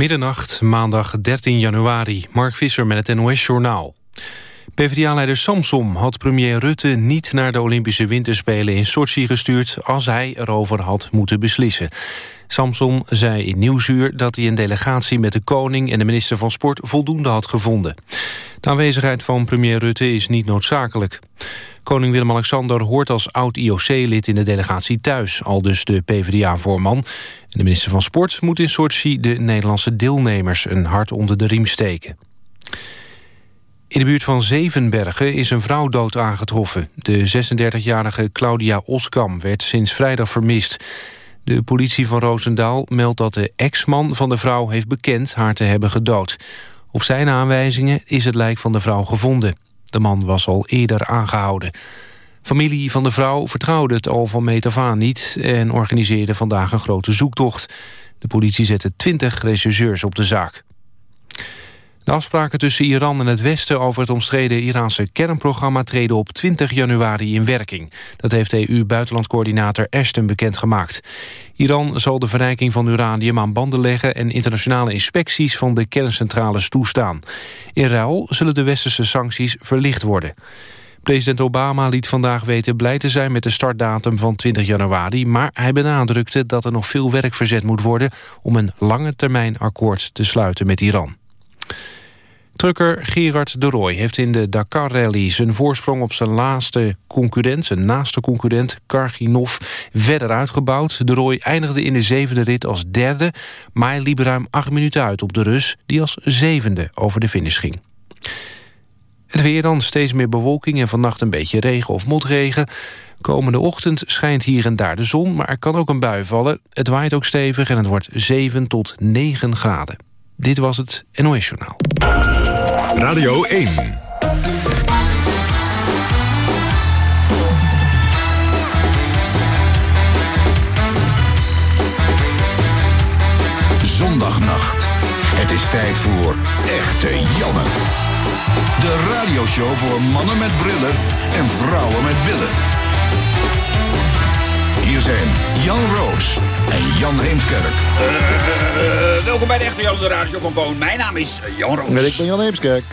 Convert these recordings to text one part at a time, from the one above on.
Middernacht, maandag 13 januari. Mark Visser met het NOS-journaal. PvdA-leider Samsom had premier Rutte niet naar de Olympische Winterspelen in Sochi gestuurd als hij erover had moeten beslissen. Samsom zei in Nieuwsuur dat hij een delegatie met de koning en de minister van Sport voldoende had gevonden. De aanwezigheid van premier Rutte is niet noodzakelijk. Koning Willem-Alexander hoort als oud-IOC-lid in de delegatie thuis, al dus de PvdA-voorman. De minister van Sport moet in Sochi de Nederlandse deelnemers een hart onder de riem steken. In de buurt van Zevenbergen is een vrouw dood aangetroffen. De 36-jarige Claudia Oskam werd sinds vrijdag vermist. De politie van Roosendaal meldt dat de ex-man van de vrouw heeft bekend haar te hebben gedood. Op zijn aanwijzingen is het lijk van de vrouw gevonden. De man was al eerder aangehouden. Familie van de vrouw vertrouwde het al van meet af niet... en organiseerde vandaag een grote zoektocht. De politie zette 20 rechercheurs op de zaak. De afspraken tussen Iran en het Westen over het omstreden Iraanse kernprogramma treden op 20 januari in werking. Dat heeft EU-buitenlandcoördinator Ashton bekendgemaakt. Iran zal de verrijking van uranium aan banden leggen en internationale inspecties van de kerncentrales toestaan. In ruil zullen de westerse sancties verlicht worden. President Obama liet vandaag weten blij te zijn met de startdatum van 20 januari... maar hij benadrukte dat er nog veel werk verzet moet worden... om een lange termijn akkoord te sluiten met Iran. Trucker Gerard de Roy heeft in de Dakar-rally zijn voorsprong op zijn laatste concurrent, zijn naaste concurrent Karginov, verder uitgebouwd. De Roy eindigde in de zevende rit als derde, maar hij liep ruim acht minuten uit op de Rus, die als zevende over de finish ging. Het weer dan, steeds meer bewolking en vannacht een beetje regen of motregen. Komende ochtend schijnt hier en daar de zon, maar er kan ook een bui vallen. Het waait ook stevig en het wordt 7 tot 9 graden. Dit was het NOS Journaal. Radio 1. Zondagnacht. Het is tijd voor Echte Janne. De radioshow voor mannen met brillen en vrouwen met billen. Hier zijn Jan Roos en Jan Heemskerk. Uh, welkom bij de echte Jan de Radio van Mijn naam is Jan Roos. En ik ben Jan Heemskerk.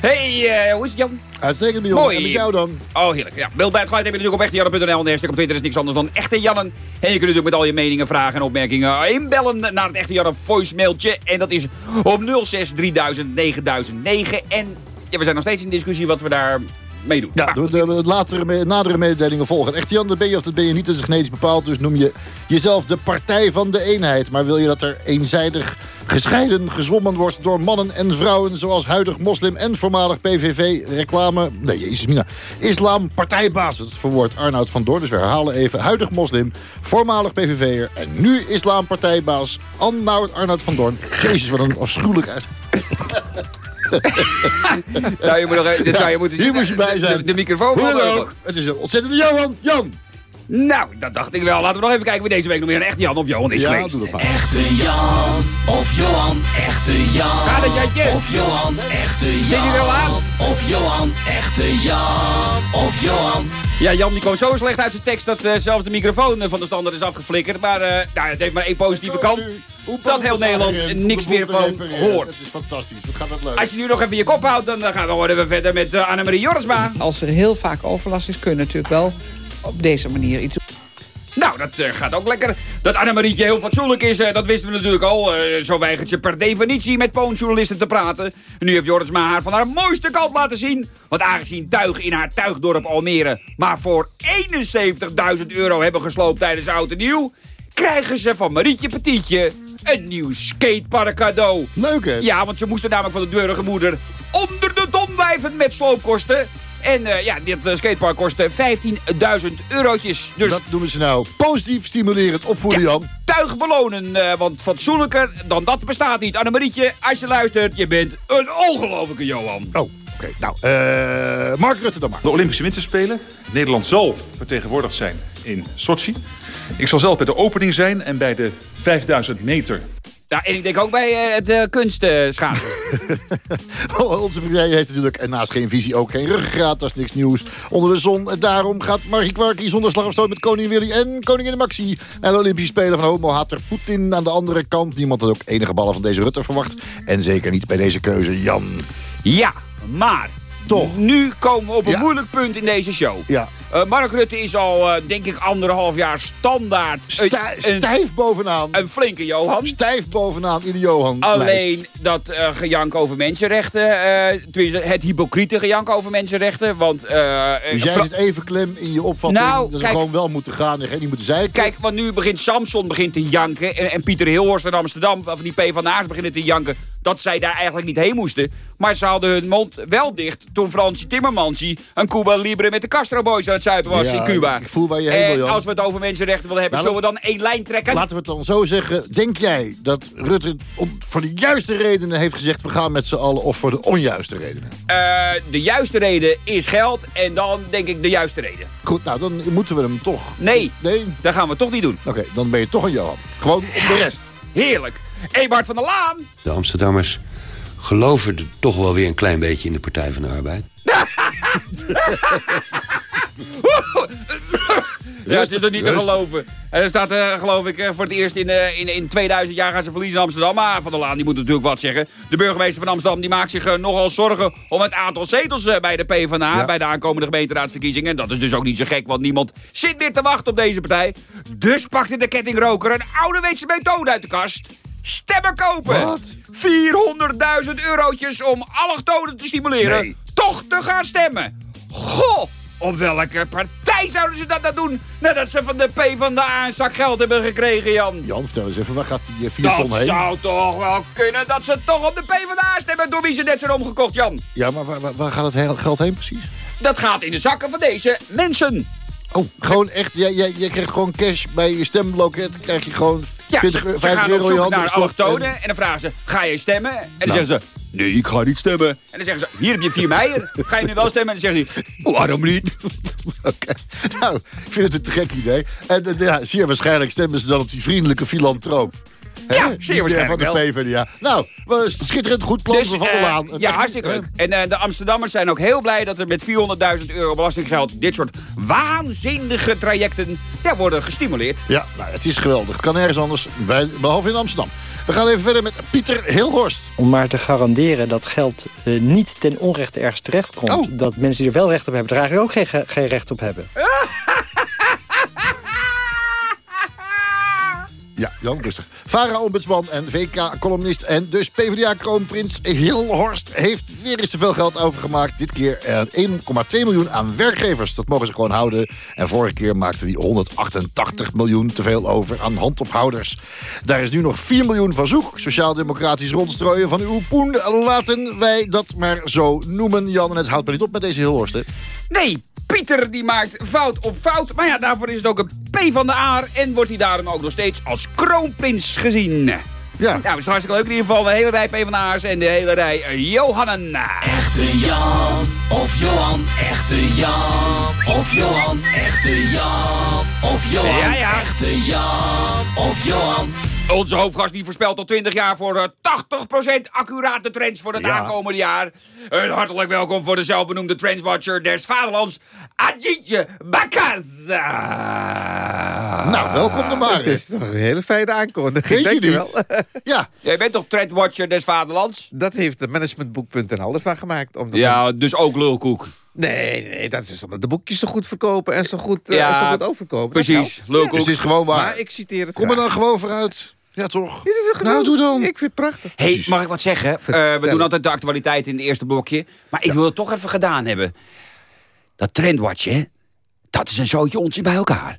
Hey, uh, hoe is het Jan? Uitstekend, Jan. Mooi. En met jou dan? Oh, heerlijk. Ja, beeld bij het geluid heb je natuurlijk op echtejanne.nl. En op Twitter is niks anders dan Echte Jannen. En je kunt natuurlijk met al je meningen, vragen en opmerkingen inbellen naar het Echte Janne voicemailtje. En dat is op 06 3000 9009. En ja, we zijn nog steeds in discussie wat we daar meedoen. Ja, de, de, latere, nadere mededelingen volgen. Echt Jan, dat ben je of dat ben je niet, dat is genetisch bepaald. Dus noem je jezelf de partij van de eenheid. Maar wil je dat er eenzijdig gescheiden gezwommen wordt door mannen en vrouwen... zoals huidig moslim en voormalig PVV-reclame... Nee, jezus mina. Islam partijbaas, dat verwoord Arnoud van Doorn. Dus we herhalen even. Huidig moslim, voormalig PVV'er... en nu islam partijbaas Arnoud van Doorn. Jezus, wat een afschuwelijk uit. nou, je moet nog, dit zou je moeten zien. Hier moet je bij zijn. De, de microfoon van ook. Het is een ontzettende Johan. Jan. Nou, dat dacht ik wel. Laten we nog even kijken wie deze week nog meer een echte Jan of Johan is ja, geweest. Doe maar. Echte Jan of Johan, echte Jan. Ga dat Jantje. Of Johan, echte Jan. Zit je wel aan? Of Johan, echte Jan. Of Johan. Ja, Jan die kwam zo slecht uit zijn tekst dat uh, zelfs de microfoon uh, van de standaard is afgeflikkerd. Maar uh, nou, het heeft maar één positieve kant. Dat heel Nederland niks meer van hoort. Dat is fantastisch. Wat gaat dat leuk. Als je nu nog even je kop houdt, dan gaan we worden verder met Annemarie Jorisma. Als er heel vaak overlast is, kun je natuurlijk wel op deze manier iets nou, dat uh, gaat ook lekker. Dat Annemarietje heel fatsoenlijk is, uh, dat wisten we natuurlijk al. Uh, zo weigert ze per definitie met poonjournalisten te praten. En nu heeft Joris maar haar van haar mooiste kant laten zien. Want aangezien Tuig in haar tuigdorp Almere... maar voor 71.000 euro hebben gesloopt tijdens Oud en Nieuw... krijgen ze van Marietje Petietje een nieuw skatepark cadeau. Leuk, hè? Ja, want ze moesten namelijk van de burgermoeder onder de ton blijven met sloopkosten... En uh, ja, dit uh, skatepark kost 15.000 eurotjes. Dus... Dat noemen ze nou positief stimulerend opvoeden, Jan. Tuig belonen, uh, want fatsoenlijker dan dat bestaat niet. Annemarietje, als je luistert, je bent een ongelofelijke Johan. Oh. Oké, nou, uh, Mark Rutte dan maar. De Olympische Winterspelen. Nederland zal vertegenwoordigd zijn in Sochi. Ik zal zelf bij de opening zijn en bij de 5000 meter Ja, en ik denk ook bij eh, de kunstschaatsen. Onze premier heeft natuurlijk en naast geen visie ook geen ruggengraat. Dat is niks nieuws onder de zon. En daarom gaat Margie Kwarkie zonder slag of stoot met koning Willy en koningin Maxi... naar de Olympische Spelen van homo-hater Poetin aan de andere kant. Niemand had ook enige ballen van deze Rutte verwacht. En zeker niet bij deze keuze, Jan. ja, maar Toch. nu komen we op een Ja. moeilijk punt in deze show. Ja, Eh, Mark Rutte is al, eh, denk ik, anderhalf jaar standaard een, stijf bovenaan. een flinke Johan. Stijf bovenaan in de Johan. Alleen dat eh, gejank over mensenrechten, het hypocriete gejank over mensenrechten, want... Dus jij zit even klem in je opvatting Nou, dat kijk- gewoon wel moeten gaan en niet moeten zeiken. Kijk, want nu begint Samson begint te janken en, en Pieter Hilhorst in Amsterdam, van die P van Aars beginnen te janken, dat zij daar eigenlijk niet heen moesten. Maar ze hadden hun mond wel dicht toen Fransie Timmermansie een Cuba Libre met de Castro Boys aan het zuipen was Ja, in Cuba. ik voel waar je heen wil, als we het over mensenrechten willen hebben, Nou, zullen we dan één lijn trekken? Laten we het dan zo zeggen. Denk jij dat Rutte om, voor de juiste redenen heeft gezegd... we gaan met z'n allen of voor de onjuiste redenen? Eh, de juiste reden is geld en dan denk ik de juiste reden. Goed, nou, dan moeten we hem toch... Nee, Nee? dat gaan we toch niet doen. Oké, dan ben je toch een Johan. Gewoon om de rest. Heerlijk. Ebert van der Laan. De Amsterdammers geloven er toch wel weer een klein beetje in de Partij van de Arbeid. Ja, het is toch niet te geloven. En er staat, eh, geloof ik, eh, voor het eerst in, eh, in, in 2000 jaar gaan ze verliezen in Amsterdam. Maar Van der Laan, die moet natuurlijk wat zeggen. De burgemeester van Amsterdam, die maakt zich nogal zorgen... om het aantal zetels bij de PvdA, Ja. bij de aankomende gemeenteraadsverkiezingen. En dat is dus ook niet zo gek, want niemand zit meer te wachten op deze partij. Dus pakte de kettingroker een ouderwetse methode uit de kast. Stemmen kopen. Wat? 400.000 eurotjes om allochtonen te stimuleren Nee. toch te gaan stemmen. Goh, op welke partij zouden ze dat dan doen? Nadat ze van de P van de A een zak geld hebben gekregen, Jan. Jan, vertel eens even, waar gaat die eh, vier Dat ton heen? zou toch wel kunnen dat ze toch op de P van de A stemmen... door wie ze net zijn omgekocht, Jan. Ja, maar waar, waar, gaat het geld heen precies? Dat gaat in de zakken van deze mensen. Oh, gewoon echt, jij, jij, jij krijgt gewoon cash bij je stemloket. krijg je gewoon Ja, 20, ze, ze 50 gaan euro in je zoek handen naar allochtonen En- en dan vragen ze, ga je stemmen? En dan Nou. zeggen ze, nee, ik ga niet stemmen. En dan zeggen ze, hier heb je 4 meijer. Ga je nu wel stemmen? En dan zeggen ze, waarom niet? Oké. Nou, ik vind het een te gek idee. En eh, ja, zeer waarschijnlijk stemmen ze dan op die vriendelijke filantroop. Ja, zeer waarschijnlijk Van de PvdA. Nou, schitterend goed plan van de eh, Laan. Een ja, hartstikke leuk. En eh, de Amsterdammers zijn ook heel blij dat er met 400.000 euro belastinggeld... dit soort waanzinnige trajecten ja, worden gestimuleerd. Ja, nou, het is geweldig. Kan ergens anders, bij, behalve in Amsterdam. We gaan even verder met Pieter Hilhorst. Om maar te garanderen dat geld eh, niet ten onrechte ergens terechtkomt. Oh. Dat mensen die er wel recht op hebben, er eigenlijk ook geen, ge- geen recht op hebben. Ja, Jan, rustig. VARA-ombudsman en VK-columnist en dus PvdA-kroonprins Hilhorst... heeft weer eens te veel geld overgemaakt. Dit keer eh, 1,2 miljoen aan werkgevers. Dat mogen ze gewoon houden. En vorige keer maakte hij 188 miljoen te veel over aan handophouders. Daar is nu nog 4 miljoen van zoek. Sociaal-democratisch rondstrooien van uw poen. Laten wij dat maar zo noemen, Jan. En het houdt maar niet op met deze Hilhorst, hè? Nee, Pieter die maakt fout op fout. Maar ja, daarvoor is het ook een P van de Aar. En wordt hij daarom ook nog steeds als kroonprins gezien. Ja. Nou, het is hartstikke leuk in ieder geval. De hele rij P van de Aars en de hele rij eh, Johannen. Echte Jan of Johan, echte Jan of Johan, echte Jan of Johan, Ja, ja. echte Jan of Johan. Onze hoofdgast die voorspelt al 20 jaar voor eh, 80% accurate trends voor het Ja. aankomende jaar. Een hartelijk welkom voor de zelfbenoemde Trendswatcher des Vaderlands, Ajitje Bakaza. Nou, welkom er maar. Het is toch een hele fijne aankondiging. Weet je niet? Ja, Jij bent toch Trendwatcher des Vaderlands? Dat heeft de managementboek.nl ervan gemaakt. Omdat Ja, dus ook lulkoek. Nee, nee, dat is omdat de boekjes zo goed verkopen en zo goed, eh, zo goed overkomen. Dat Precies, lulkoek. dus het is gewoon waar. Maar ik citeer het Kom er graag. dan gewoon vooruit. Ja, toch? Nou, doe dan. Ik vind het prachtig. Hey, mag ik wat zeggen? Eh, we doen altijd de actualiteit in het eerste blokje. Maar ik wil het toch even gedaan hebben. Dat Trendwatch, hè? Dat is een zootje onzin bij elkaar.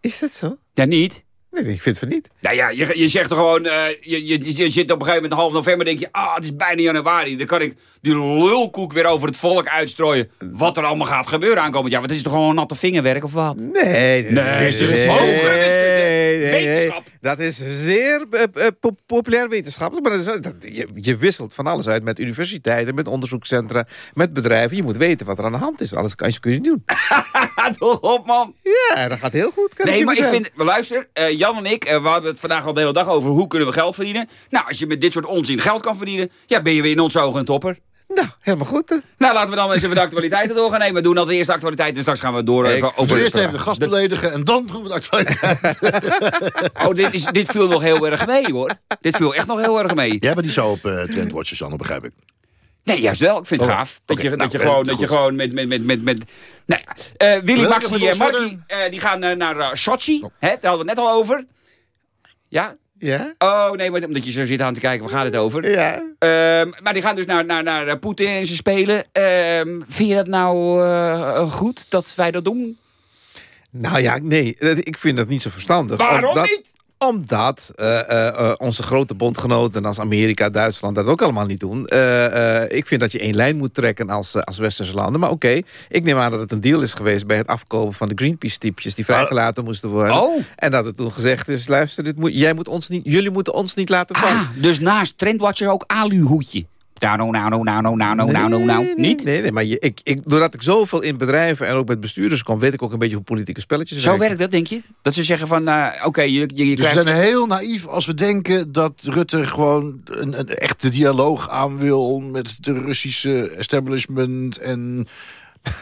Is dat zo? Ja, niet? Nee, ik vind het van niet. Nou ja, je, je zegt toch gewoon... eh, je, je, je zit op een gegeven moment half november denk je... Ah, het is bijna januari. Dan kan ik die lulkoek weer over het volk uitstrooien. Wat er allemaal gaat gebeuren aankomend jaar. Want het is toch gewoon natte vingerwerk of wat? Nee, nee, Nee, nee. is nee, nee, nee. Dat is zeer eh, eh, po- populair wetenschappelijk. Maar dat is, dat, je, je wisselt van alles uit met universiteiten, met onderzoekscentra, met bedrijven. Je moet weten wat er aan de hand is. Alles kan je, kun je niet doen. Toch op, man. Ja, dat gaat heel goed. kan Nee, maar ik vind... Luister, eh, Jan en ik, we hadden het vandaag al de hele dag over... hoe kunnen we geld verdienen? Nou, als je met dit soort onzin geld kan verdienen... ja, ben je weer in onze ogen een topper. Nou, helemaal goed. Nou, laten we dan eens even de actualiteiten door gaan nemen. We doen altijd eerst de actualiteiten en straks gaan we door even Over over... eerst even de gast beledigen en dan doen we de actualiteit. Oh, dit, is, dit viel nog heel erg mee, hoor. Dit viel echt nog heel erg mee. Jij bent niet zo op uh, trendwatchers, Anne, begrijp ik. Nee, juist wel. Ik vind het Oh, gaaf. Dat, je, Nou, dat je eh, gewoon, dat je gewoon met... met, met, met, met nou ja, eh, Willy, Maxi en Marky, eh, die gaan eh, naar eh, Sochi. Hè, daar hadden we het net al over. Ja? Ja? Oh, nee, maar omdat je zo zit aan te kijken, waar gaat het over? Ja. Ehm, maar die gaan dus naar, naar, naar eh, Poetin en ze spelen. Ehm, vind je dat nou eh, goed, dat wij dat doen? Nou ja, nee, ik vind dat niet zo verstandig. Waarom Omdat- niet? Omdat eh, eh, eh, onze grote bondgenoten als Amerika, Duitsland dat ook allemaal niet doen. Ik vind dat je één lijn moet trekken als, als westerse landen. Maar oké, ik neem aan dat het een deal is geweest bij het afkopen van de Greenpeace-typjes die vrijgelaten moesten worden. Oh. En dat er toen gezegd is, luister, dit moet, jij moet ons niet, jullie moeten ons niet laten vallen. Ah, dus naast Trendwatcher ook aluhoedje. Nou, nou, nou, nou, nou, nou, nou, nou, nou, nou. Nee, Niet? Nee, nee, maar je, ik, ik, doordat ik zoveel in bedrijven en ook met bestuurders kom... weet ik ook een beetje hoe politieke spelletjes Zo werkt dat, denk je? Dat ze zeggen van, eh, oké, je, je, je Dus we krijgt... zijn heel naïef als we denken dat Rutte gewoon een, een echte dialoog aan wil met de Russische establishment en...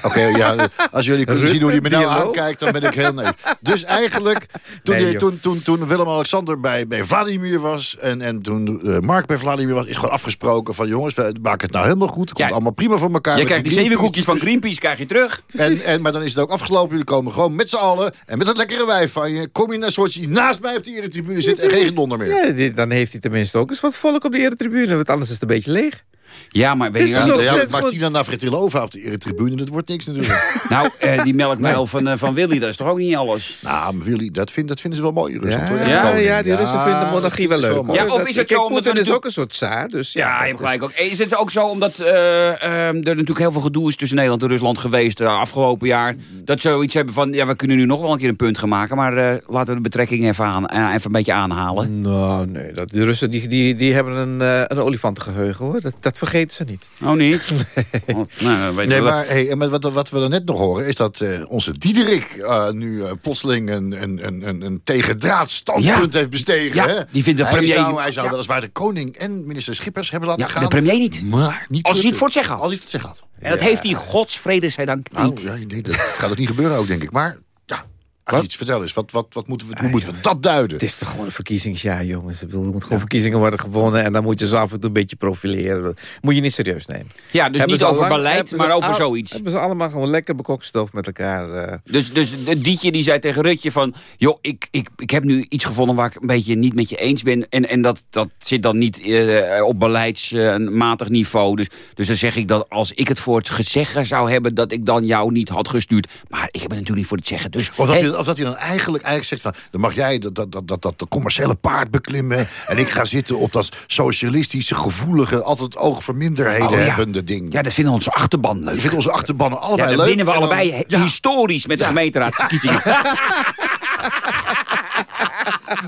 Oké, ja, als jullie kunnen zien hoe hij me nou aankijkt, dan ben ik heel naïef. Dus eigenlijk, toen, Nee, die- toen, toen, toen Willem-Alexander bij, bij Vladimir was... en, en toen eh, Mark bij Vladimir was, is gewoon afgesproken van... jongens, we maken het nou helemaal goed, het komt Ja. allemaal prima voor elkaar. Je krijgt die Greenpeace. zevenkoekjes van Greenpeace krijg je terug. En, en, maar dan is het ook afgelopen. Jullie komen gewoon met z'n allen. En met dat lekkere wijf van je. Kom je naar Sochi naast mij op de eretribune zitten. En geen gedonder meer. Ja, dit- dan heeft hij tenminste ook eens wat volk op de eretribune. Want anders is het een beetje leeg. Ja, maar weet je wel- Ja, Martina Navratilova op de eretribune. Dat wordt niks natuurlijk. Nou, eh, die melkmuil van, eh, van Willy, dat is toch ook niet alles? nou, Willy, dat, vind, dat vinden ze wel mooi in Rusland. ja, ja, die Russen vinden de monarchie wel leuk. Ja, of is het zo Poetin is ook een soort tsaar. Dus ja, Ja, je hebt gelijk ook. Eh, Is het ook zo omdat eh, ehm, er natuurlijk heel veel gedoe is tussen Nederland en Rusland geweest uh, afgelopen jaar? Dat ze zoiets hebben van, ja, we kunnen nu nog wel een keer een punt gaan maken, maar eh, laten we de betrekking even, aan, even een beetje aanhalen. Nou, nee, dat, de Russen die, die, die hebben een, eh, een olifantengeheugen, hoor. Dat, dat vergeten ze niet. Oh, niet? Oh, nou, weet je Nee, maar hey, wat, wat we net nog horen... is dat eh, onze Diederik eh, nu eh, plotseling een, een, een, een, een tegendraad standpunt heeft bestegen. Ja, hè? die vindt de hij premier- Zou, hij zou Ja. weliswaar de koning en minister Schippers hebben laten Ja, gaan. de premier niet. Maar niet Als hij het voor het zeggen had. Als hij het voor het zeggen had. En dat heeft hij godsvrede zij dank Nou, niet. ja, nee, dat gaat ook niet gebeuren ook, denk ik. Maar je iets vertellen is, wat, wat, wat moeten we, hoe moeten we dat duiden? Het is toch gewoon een verkiezingsjaar, jongens. Ik bedoel, er moeten gewoon verkiezingen worden gewonnen... en dan moet je zo af en toe een beetje profileren. Dat moet je niet serieus nemen. Ja, dus Hebben niet ze over lang- beleid, ze maar over al- zoiets. Hebben ze allemaal gewoon lekker bekokstoofd met elkaar. eh. Dus, dus Dietje die zei tegen Rutje van... joh, ik, ik, ik heb nu iets gevonden waar ik een beetje niet met je eens ben. En, en dat, dat zit dan niet eh, op beleidsmatig niveau. Dus, dus dan zeg ik dat als ik het voor het gezeggen zou hebben... dat ik dan jou niet had gestuurd. Maar ik heb het natuurlijk niet voor het zeggen. Dus, Of dat, of dat hij dan eigenlijk, eigenlijk zegt van... dan mag jij dat, dat, dat, dat, dat de commerciële paard beklimmen... en ik ga zitten op dat socialistische, gevoelige... altijd oog voor minderheden Oh, ja. hebbende ding. ja, dat vinden onze achterban leuk. Je vindt onze achterbannen Ja, allebei dan leuk. winnen we dan- allebei Ja. historisch met de gemeenteraadsverkiezingen.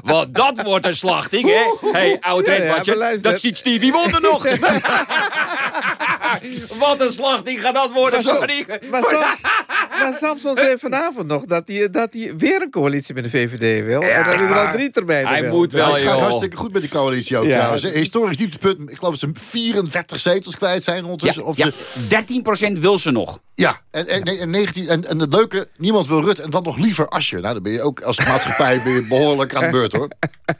Want dat wordt een slachting, hè? hey, oud Ja, ja, dat ziet Stevie Wonder nog. Wat een slachting gaat dat worden. Maar, Sorry. maar, maar Samson zei vanavond nog dat hij, dat hij weer een coalitie met de VVD wil. en dat hij er al drie termijnen Hij wil. moet Ja, wel, het gaat hartstikke goed met die coalitie ook Ja. trouwens. Historisch dieptepunt. Ik geloof dat ze 34 zetels kwijt zijn ondertussen. Ja, Of ja, ze- 13% wil ze nog. Ja, en, en, nee, en, 19, en, en het leuke, niemand wil Rut en dan nog liever Asje. Nou, dan ben je ook als maatschappij ben je behoorlijk aan de beurt, hoor.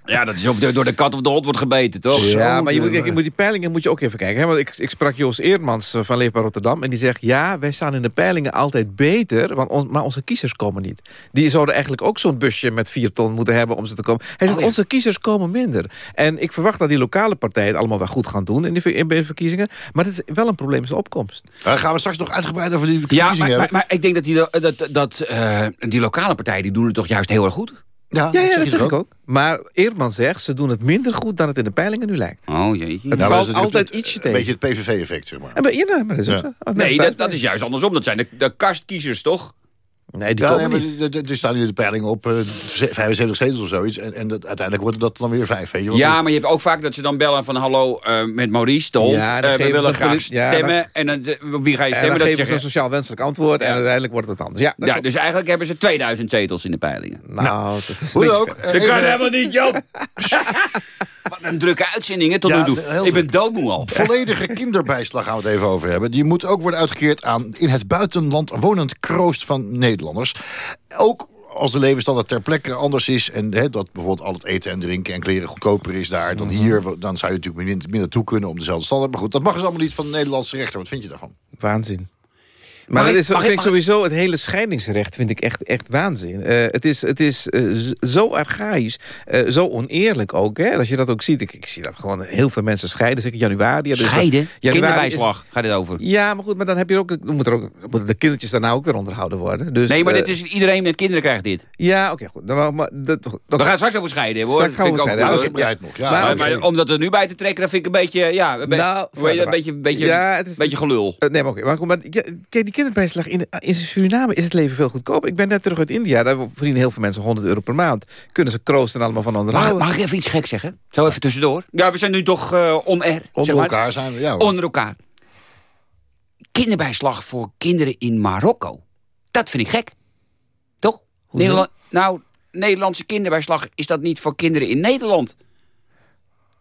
Ja, dat is ook door- de kat of de hond wordt gebeten, toch? Ja, maar je moet, je moet die peilingen moet je ook even kijken. Hè? Want ik, ik sprak Joost Eermans eh, van Leefbaar Rotterdam. En die zegt, ja, wij staan in de peilingen altijd beter. Want on- maar onze kiezers komen niet. Die zouden eigenlijk ook zo'n busje met vier ton moeten hebben om ze te komen. Hij zegt, onze kiezers komen minder. En ik verwacht dat die lokale partijen het allemaal wel goed gaan doen in de, ver- in de verkiezingen. Maar het is wel een probleem, is de opkomst. Daar gaan we straks nog uitgebreid over die Ja, verkiezingen maar, maar, hebben. maar ik denk dat die, dat, dat, eh, die lokale partijen die doen het toch juist heel erg goed? Ja, ja, dat je zeg ik ook. Maar Eermans zegt, ze doen het minder goed dan het in de peilingen nu lijkt. Oh jeetje. Het Ja, maar valt dat altijd het- ietsje Een tegen. beetje het PVV-effect, zeg maar. En bij- ja, nee, maar dat is ook Ja. zo. Oh, Nee, dat, dat is juist andersom. Dat zijn de, de kastkiezers, toch? Nee, die Ja, komen nee, niet. er- er staan nu de peilingen op eh, 75 zetels of zoiets. En, en dat, uiteindelijk wordt dat dan weer vijf. Weet je? Want Ja, maar je hebt ook vaak dat ze dan bellen van... hallo, eh, met Maurice, de hond. Ja, Eh, we geven willen ze graag ja, stemmen. dan- en dan, wie ga je En stemmen? dan Dat geven ze een sociaal wenselijk antwoord en uiteindelijk wordt het anders. Ja, ja, dus eigenlijk hebben ze 2000 zetels in de peilingen. nou, dat is een Hoe beetje ook, Dat kan helemaal niet, Joop. Wat een drukke uitzending, hè, tot Ja, nu toe. Ik ben doodmoe al. volledige kinderbijslag gaan we het even over hebben. Die moet ook worden uitgekeerd aan in het buitenland wonend kroost van Nederlanders. Ook als de levensstandaard ter plekke anders is... en hè, dat bijvoorbeeld al het eten en drinken en kleren goedkoper is daar dan Mhm. hier... dan zou je natuurlijk minder, minder toe kunnen om dezelfde standaard. Maar goed, dat mag dus allemaal niet van de Nederlandse rechter. Wat vind je daarvan? Waanzin. Maar dat ik- is, mag vind ik- ik ik- sowieso, het hele scheidingsrecht vind ik echt, echt waanzin. Eh, het is, het is eh, zo archaïs, eh, zo oneerlijk ook. Hè? Als je dat ook ziet, ik, ik zie dat gewoon heel veel mensen scheiden. Zeker januari. Ja, dus Scheiden? januari Kinderbijslag gaat het over. ja, maar goed, maar dan heb je ook, dan moet er ook moeten de kindertjes daarna ook weer onderhouden worden. Dus, Nee, maar dit is, iedereen met kinderen krijgt dit. Ja, oké, goed. Dan, maar, maar, dat, We gaan het straks over scheiden, hoor. Straks gaan we ik scheiden. ook Ja, nog. Ja, Maar- Maar, maar om dat er nu bij te trekken, dat vind ik een beetje... Ja, een, be- Nou, dat? een beetje, een beetje, Ja, het is- beetje gelul. Nee, maar oké. maar, goed, maar die kinderbijslag in, in Suriname is het leven veel goedkoper. Ik ben net terug uit India. Daar verdienen heel veel mensen 100 euro per maand. Kunnen ze kroosten allemaal van Mag, onderhouden. mag ik even iets gek zeggen? Zo even tussendoor. Ja, we zijn nu toch eh on-air. Onder zeg maar. elkaar zijn we, ja hoor. Onder elkaar. Kinderbijslag voor kinderen in Marokko. Dat vind ik gek. Toch? Nederland, nou, Nederlandse kinderbijslag is dat niet voor kinderen in Nederland.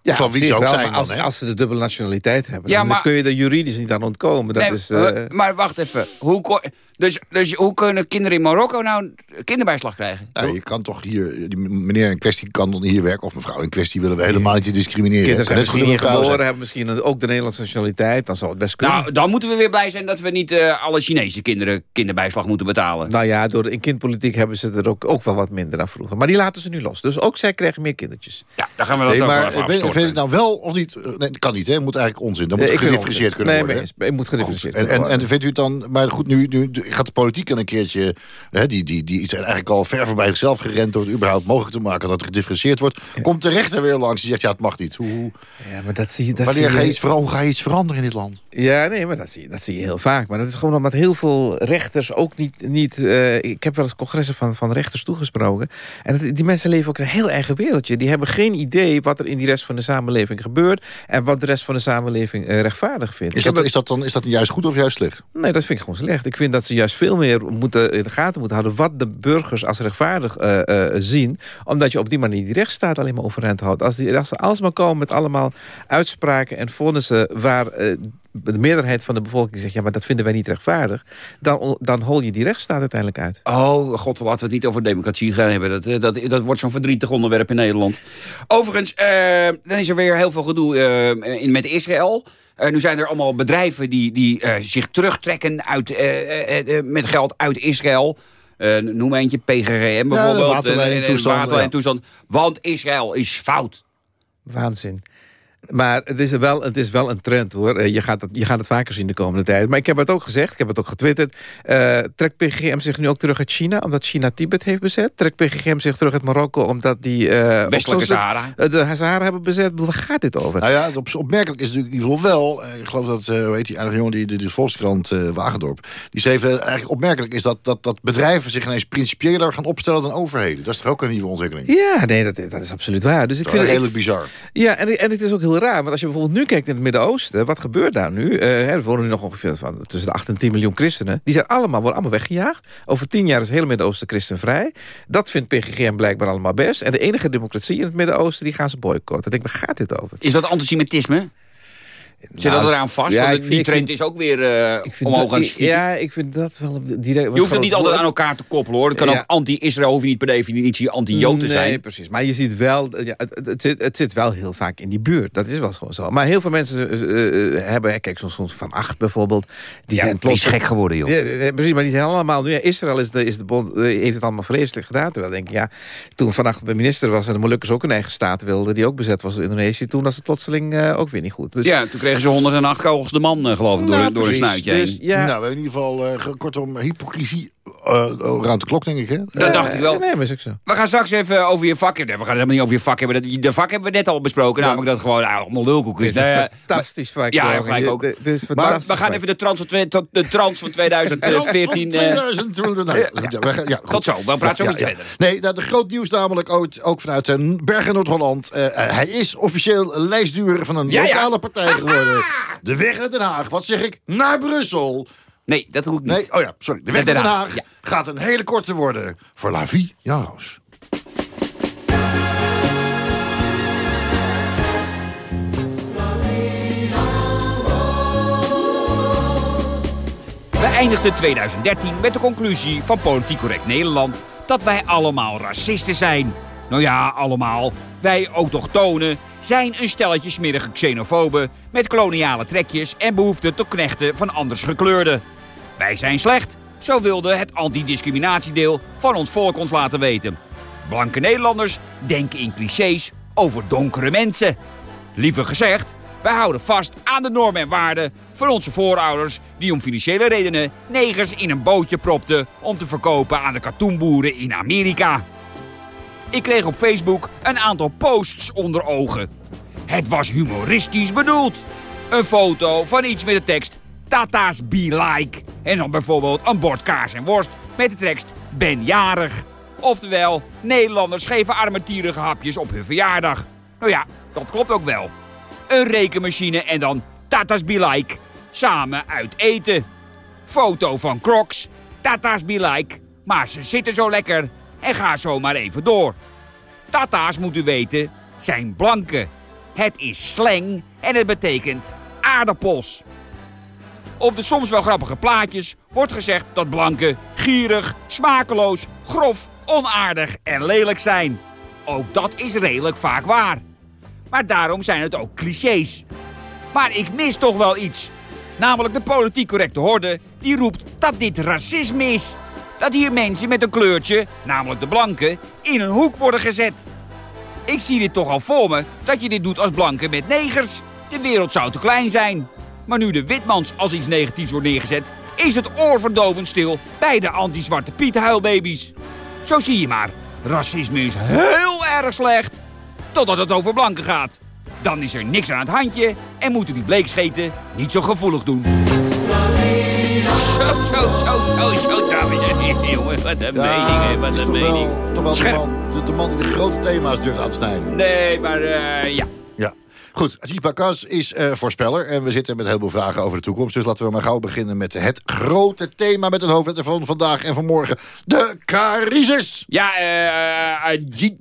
Ja, Van wie ze ook wel, zijn dan, als, als ze de dubbele nationaliteit hebben. Ja, dan maar- kun je er juridisch niet aan ontkomen. Dat Nee, is, eh, eh, maar wacht even. Hoe, dus, dus hoe kunnen kinderen in Marokko nou kinderbijslag krijgen? Nou, je kan toch hier, die meneer in kwestie kan dan hier werken... of mevrouw in kwestie willen we helemaal niet discrimineren. kinderen zijn misschien hier geboren, hebben misschien ook de Nederlandse nationaliteit. Dan zou het best kunnen. Nou, dan moeten we weer blij zijn dat we niet eh, alle Chinese kinderen kinderbijslag moeten betalen. Nou ja, door in kindpolitiek hebben ze er ook, ook wel wat minder dan vroeger. Maar die laten ze nu los. Dus ook zij krijgen meer kindertjes. Ja, daar gaan we dat Nee, ook wel maar even ben- vind het nou wel of niet? eh, Nee, dat kan niet, hè? Het moet eigenlijk onzin. Dat moet Nee, gedifferentieerd kunnen nee, worden. eens. Het moet gedifferentieerd En, kunnen en, worden. en vindt u het dan... Maar goed, nu, nu gaat de politiek dan een keertje... Hè, die, die, die is eigenlijk al ver voorbij zichzelf gerend... door het überhaupt mogelijk te maken dat het gedifferentieerd wordt. Komt de rechter weer langs die zegt... ja, het mag niet. Hoe, Ja, maar dat zie je... Dat wanneer zie ga je je iets hoe ga je iets veranderen in dit land? Ja, nee, maar dat zie, je, dat zie je heel vaak. Maar dat is gewoon omdat heel veel rechters ook niet... niet eh, ik heb wel eens congressen van, van rechters toegesproken. En dat- die mensen leven ook in een heel eigen wereldje. Die hebben geen idee wat er in die rest van de samenleving gebeurt... en wat de rest van de samenleving eh, rechtvaardig vindt. Is dat, is, dat dan, is dat juist goed of juist slecht? Nee, dat vind ik gewoon slecht. Ik vind dat ze juist veel meer moeten, in de gaten moeten houden... wat de burgers als rechtvaardig eh, eh, zien. Omdat je op die manier die rechtsstaat alleen maar overeind houdt. Als, die, als ze alsmaar komen met allemaal uitspraken en vonnissen... waar eh, de meerderheid van de bevolking zegt... ja, maar dat vinden wij niet rechtvaardig... dan, dan hol je die rechtsstaat uiteindelijk uit. Oh, god, laten we het niet over democratie gaan hebben. Dat, dat, dat wordt zo'n verdrietig onderwerp in Nederland. Overigens, dan is er weer heel veel gedoe in, met Israël. Eh, nu zijn er allemaal bedrijven die, die eh, zich terugtrekken uit, eh, met geld uit Israël. Eh, noem eentje, PGGM bijvoorbeeld. waterleidingtoestand, Eh, waterleidingtoestand. Want Israël is fout. Waanzin. Maar het is wel, het is wel een trend hoor. Eh, Je gaat, het, je gaat het vaker zien de komende tijd. Maar ik heb het ook gezegd, ik heb het ook getwitterd. Eh, trekt PGGM zich nu ook terug uit China, omdat China Tibet heeft bezet? Trekt PGGM zich terug uit Marokko, omdat die... eh, ook Westelijke Sahara. de Sahara hebben bezet? Waar gaat dit over? Nou ja, het op, opmerkelijk is natuurlijk in ieder geval wel... eh, ik geloof dat, eh hoe heet die aardige jongen, die, die, die Volkskrant eh, Wagendorp... die schreef, eigenlijk opmerkelijk is dat, dat, dat bedrijven zich ineens principiëler gaan opstellen dan overheden. Dat is toch ook een nieuwe ontwikkeling? Ja, nee, dat, is- dat is absoluut waar. Dus ik Dat vind het- redelijk bizar. Ja, en, en het is ook heel raar. Want als je bijvoorbeeld nu kijkt in het Midden-Oosten... wat gebeurt daar nu? Hè, er wonen nu nog ongeveer van, tussen de 8 en 10 miljoen christenen. Die zijn allemaal, worden allemaal weggejaagd. Over tien jaar is het hele Midden-Oosten christenvrij. Dat vindt PGGM blijkbaar allemaal best. En de enige democratie in het Midden-Oosten... die gaan ze boycotten. Ik denk, waar gaat dit over? Is dat antisemitisme? Zit dat Nou, eraan vast? ja, Want die vind- trend is ook weer eh, vind omhoog dat- aan het schieten. Ja, ik vind dat wel direct... Je hoeft het niet altijd aan elkaar te koppelen hoor. Het kan Ja. ook anti-Israël, hoef je niet per definitie anti-Jood te Nee, zijn. precies. Maar je ziet wel, ja, het, het, zit, het zit wel heel vaak in die buurt. Dat is wel gewoon zo. Maar heel veel mensen eh, eh, hebben, kijk, soms soms van acht bijvoorbeeld, die Ja, zijn die is gek geworden, joh. Ja, precies, maar die zijn allemaal nu. Ja, Israël is de, is de bond, eh, heeft het allemaal vreselijk gedaan. Terwijl denk ik, ja, toen vannacht de minister was en de Molukkers ook een eigen staat wilden, die ook bezet was door Indonesië, toen was het plotseling eh, ook weer niet goed. Dus, Ja, toen kregen ze 108 kogels de man, eh, geloof ik, door, Nou, door een snuitje Dus ja, Nou, we hebben in ieder geval, eh, ge- kortom, hypocrisie eh, rond de klok, denk ik, hè? Dat dacht ik wel. Nee, maar is ook zo. We gaan straks even over je vak hebben. We gaan het helemaal niet over je vak hebben. Dat- De vak hebben we net al besproken. Namelijk dat het gewoon nou, allemaal lulkoek is. is een Eh, fantastisch vak. ja, gelijk ook. Dit is maar we gaan even de trans van, de trans van 2014... eh, 2000, nou, ja, we gaan- ja, goed. Tot zo, we praten zo niet ja. verder. Nee, nou, de groot nieuws namelijk ook, ook vanuit uh, Bergen Noord-Holland. Hij is officieel lijstduur van een Ja, ja. lokale partij geworden. De weg naar Den Haag, wat zeg ik, naar Brussel. Nee, dat roept niet. Nee, oh ja, sorry. De weg naar Den Haag, ja. gaat een hele korte worden. Voor La Vie. We eindigden 2013 met de conclusie van Politiek Correct Nederland... dat wij allemaal racisten zijn. Nou ja, allemaal. Wij autochtonen zijn een stelletje smerige xenofoben... met koloniale trekjes en behoefte tot knechten van anders gekleurden. Wij zijn slecht, zo wilde het antidiscriminatiedeel van ons volk ons laten weten. Blanke Nederlanders denken in clichés over donkere mensen. Liever gezegd, wij houden vast aan de normen en waarden van onze voorouders... die om financiële redenen negers in een bootje propten... om te verkopen aan de katoenboeren in Amerika. Ik kreeg op Facebook een aantal posts onder ogen. Het was humoristisch bedoeld. Een foto van iets met de tekst Tata's be like. En dan bijvoorbeeld een bord kaas en worst met de tekst Ben jarig. Oftewel, Nederlanders geven armetierige hapjes op hun verjaardag. Nou ja, dat klopt ook wel. Een rekenmachine en dan Tata's be like. Samen uit eten. Foto van Crocs. Tata's be like. Maar ze zitten zo lekker. En ga zo maar even door. Tata's, moet u weten, zijn blanke. Het is slang en het betekent aardappels. Op de soms wel grappige plaatjes wordt gezegd dat blanken gierig, smakeloos, grof, onaardig en lelijk zijn. Ook dat is redelijk vaak waar. Maar daarom zijn het ook clichés. Maar ik mis toch wel iets. Namelijk de politiek correcte horde die roept dat dit racisme is. Dat hier mensen met een kleurtje, namelijk de blanken, in een hoek worden gezet. Ik zie dit toch al voor me dat je dit doet als blanken met negers. De wereld zou te klein zijn. Maar nu de witmans als iets negatiefs wordt neergezet, is het oorverdovend stil bij de anti-zwarte Piet huilbabies. Zo zie je maar, racisme is heel erg slecht. Totdat het over blanken gaat. Dan is er niks aan het handje en moeten die bleekscheten niet zo gevoelig doen. Zo, zo, zo, zo, zo, dames en heren, jongen. Wat een mening, hè, wat een mening. wel, toch wel de, Scherp. man, de, de man die de grote thema's durft aan te snijden. Nee, maar eh, ja. Ja. Goed, Ajit Bakas is eh, voorspeller en we zitten met heel veel vragen over de toekomst. Dus laten we maar gauw beginnen met het grote thema met een hoofdletter van vandaag en van morgen. De crisis! Ja, eh... Ajit...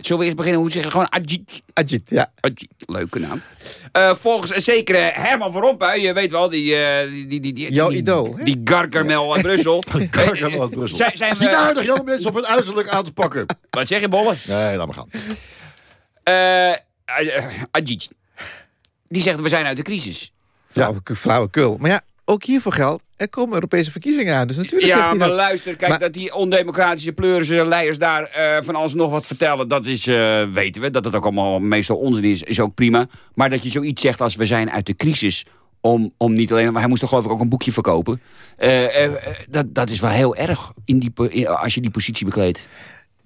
Zullen we eerst beginnen? Hoe zeg je gewoon Ajit? Ajit, ja. Ajit, leuke naam. Eh, volgens een zekere Herman van Rompuy, je weet wel, die... eh, die, die, die, die Jouw die, idool, hè? Die gargamel uit Brussel. Gargamel uit Brussel. Zijn, zijn Het is niet aardig jonge mensen op hun uiterlijk aan te pakken. Wat zeg je, Bolle? Nee, laat maar gaan. Eh, eh, Ajit. Die zegt, we zijn uit de crisis. Flauwekul, flauwekul. Maar ja, ook hiervoor geldt, er komen Europese verkiezingen aan. Dus natuurlijk Ja, maar dat. luister, kijk, Maar- dat die ondemocratische pleurische leiders daar eh, van alles nog wat vertellen, dat is, eh, weten we. Dat het ook allemaal meestal onzin is, is ook prima. Maar dat je zoiets zegt als we zijn uit de crisis, om, om niet alleen, maar hij moest toch geloof ik ook een boekje verkopen. Eh, eh, eh, dat, dat is wel heel erg in die, in- als je die positie bekleedt.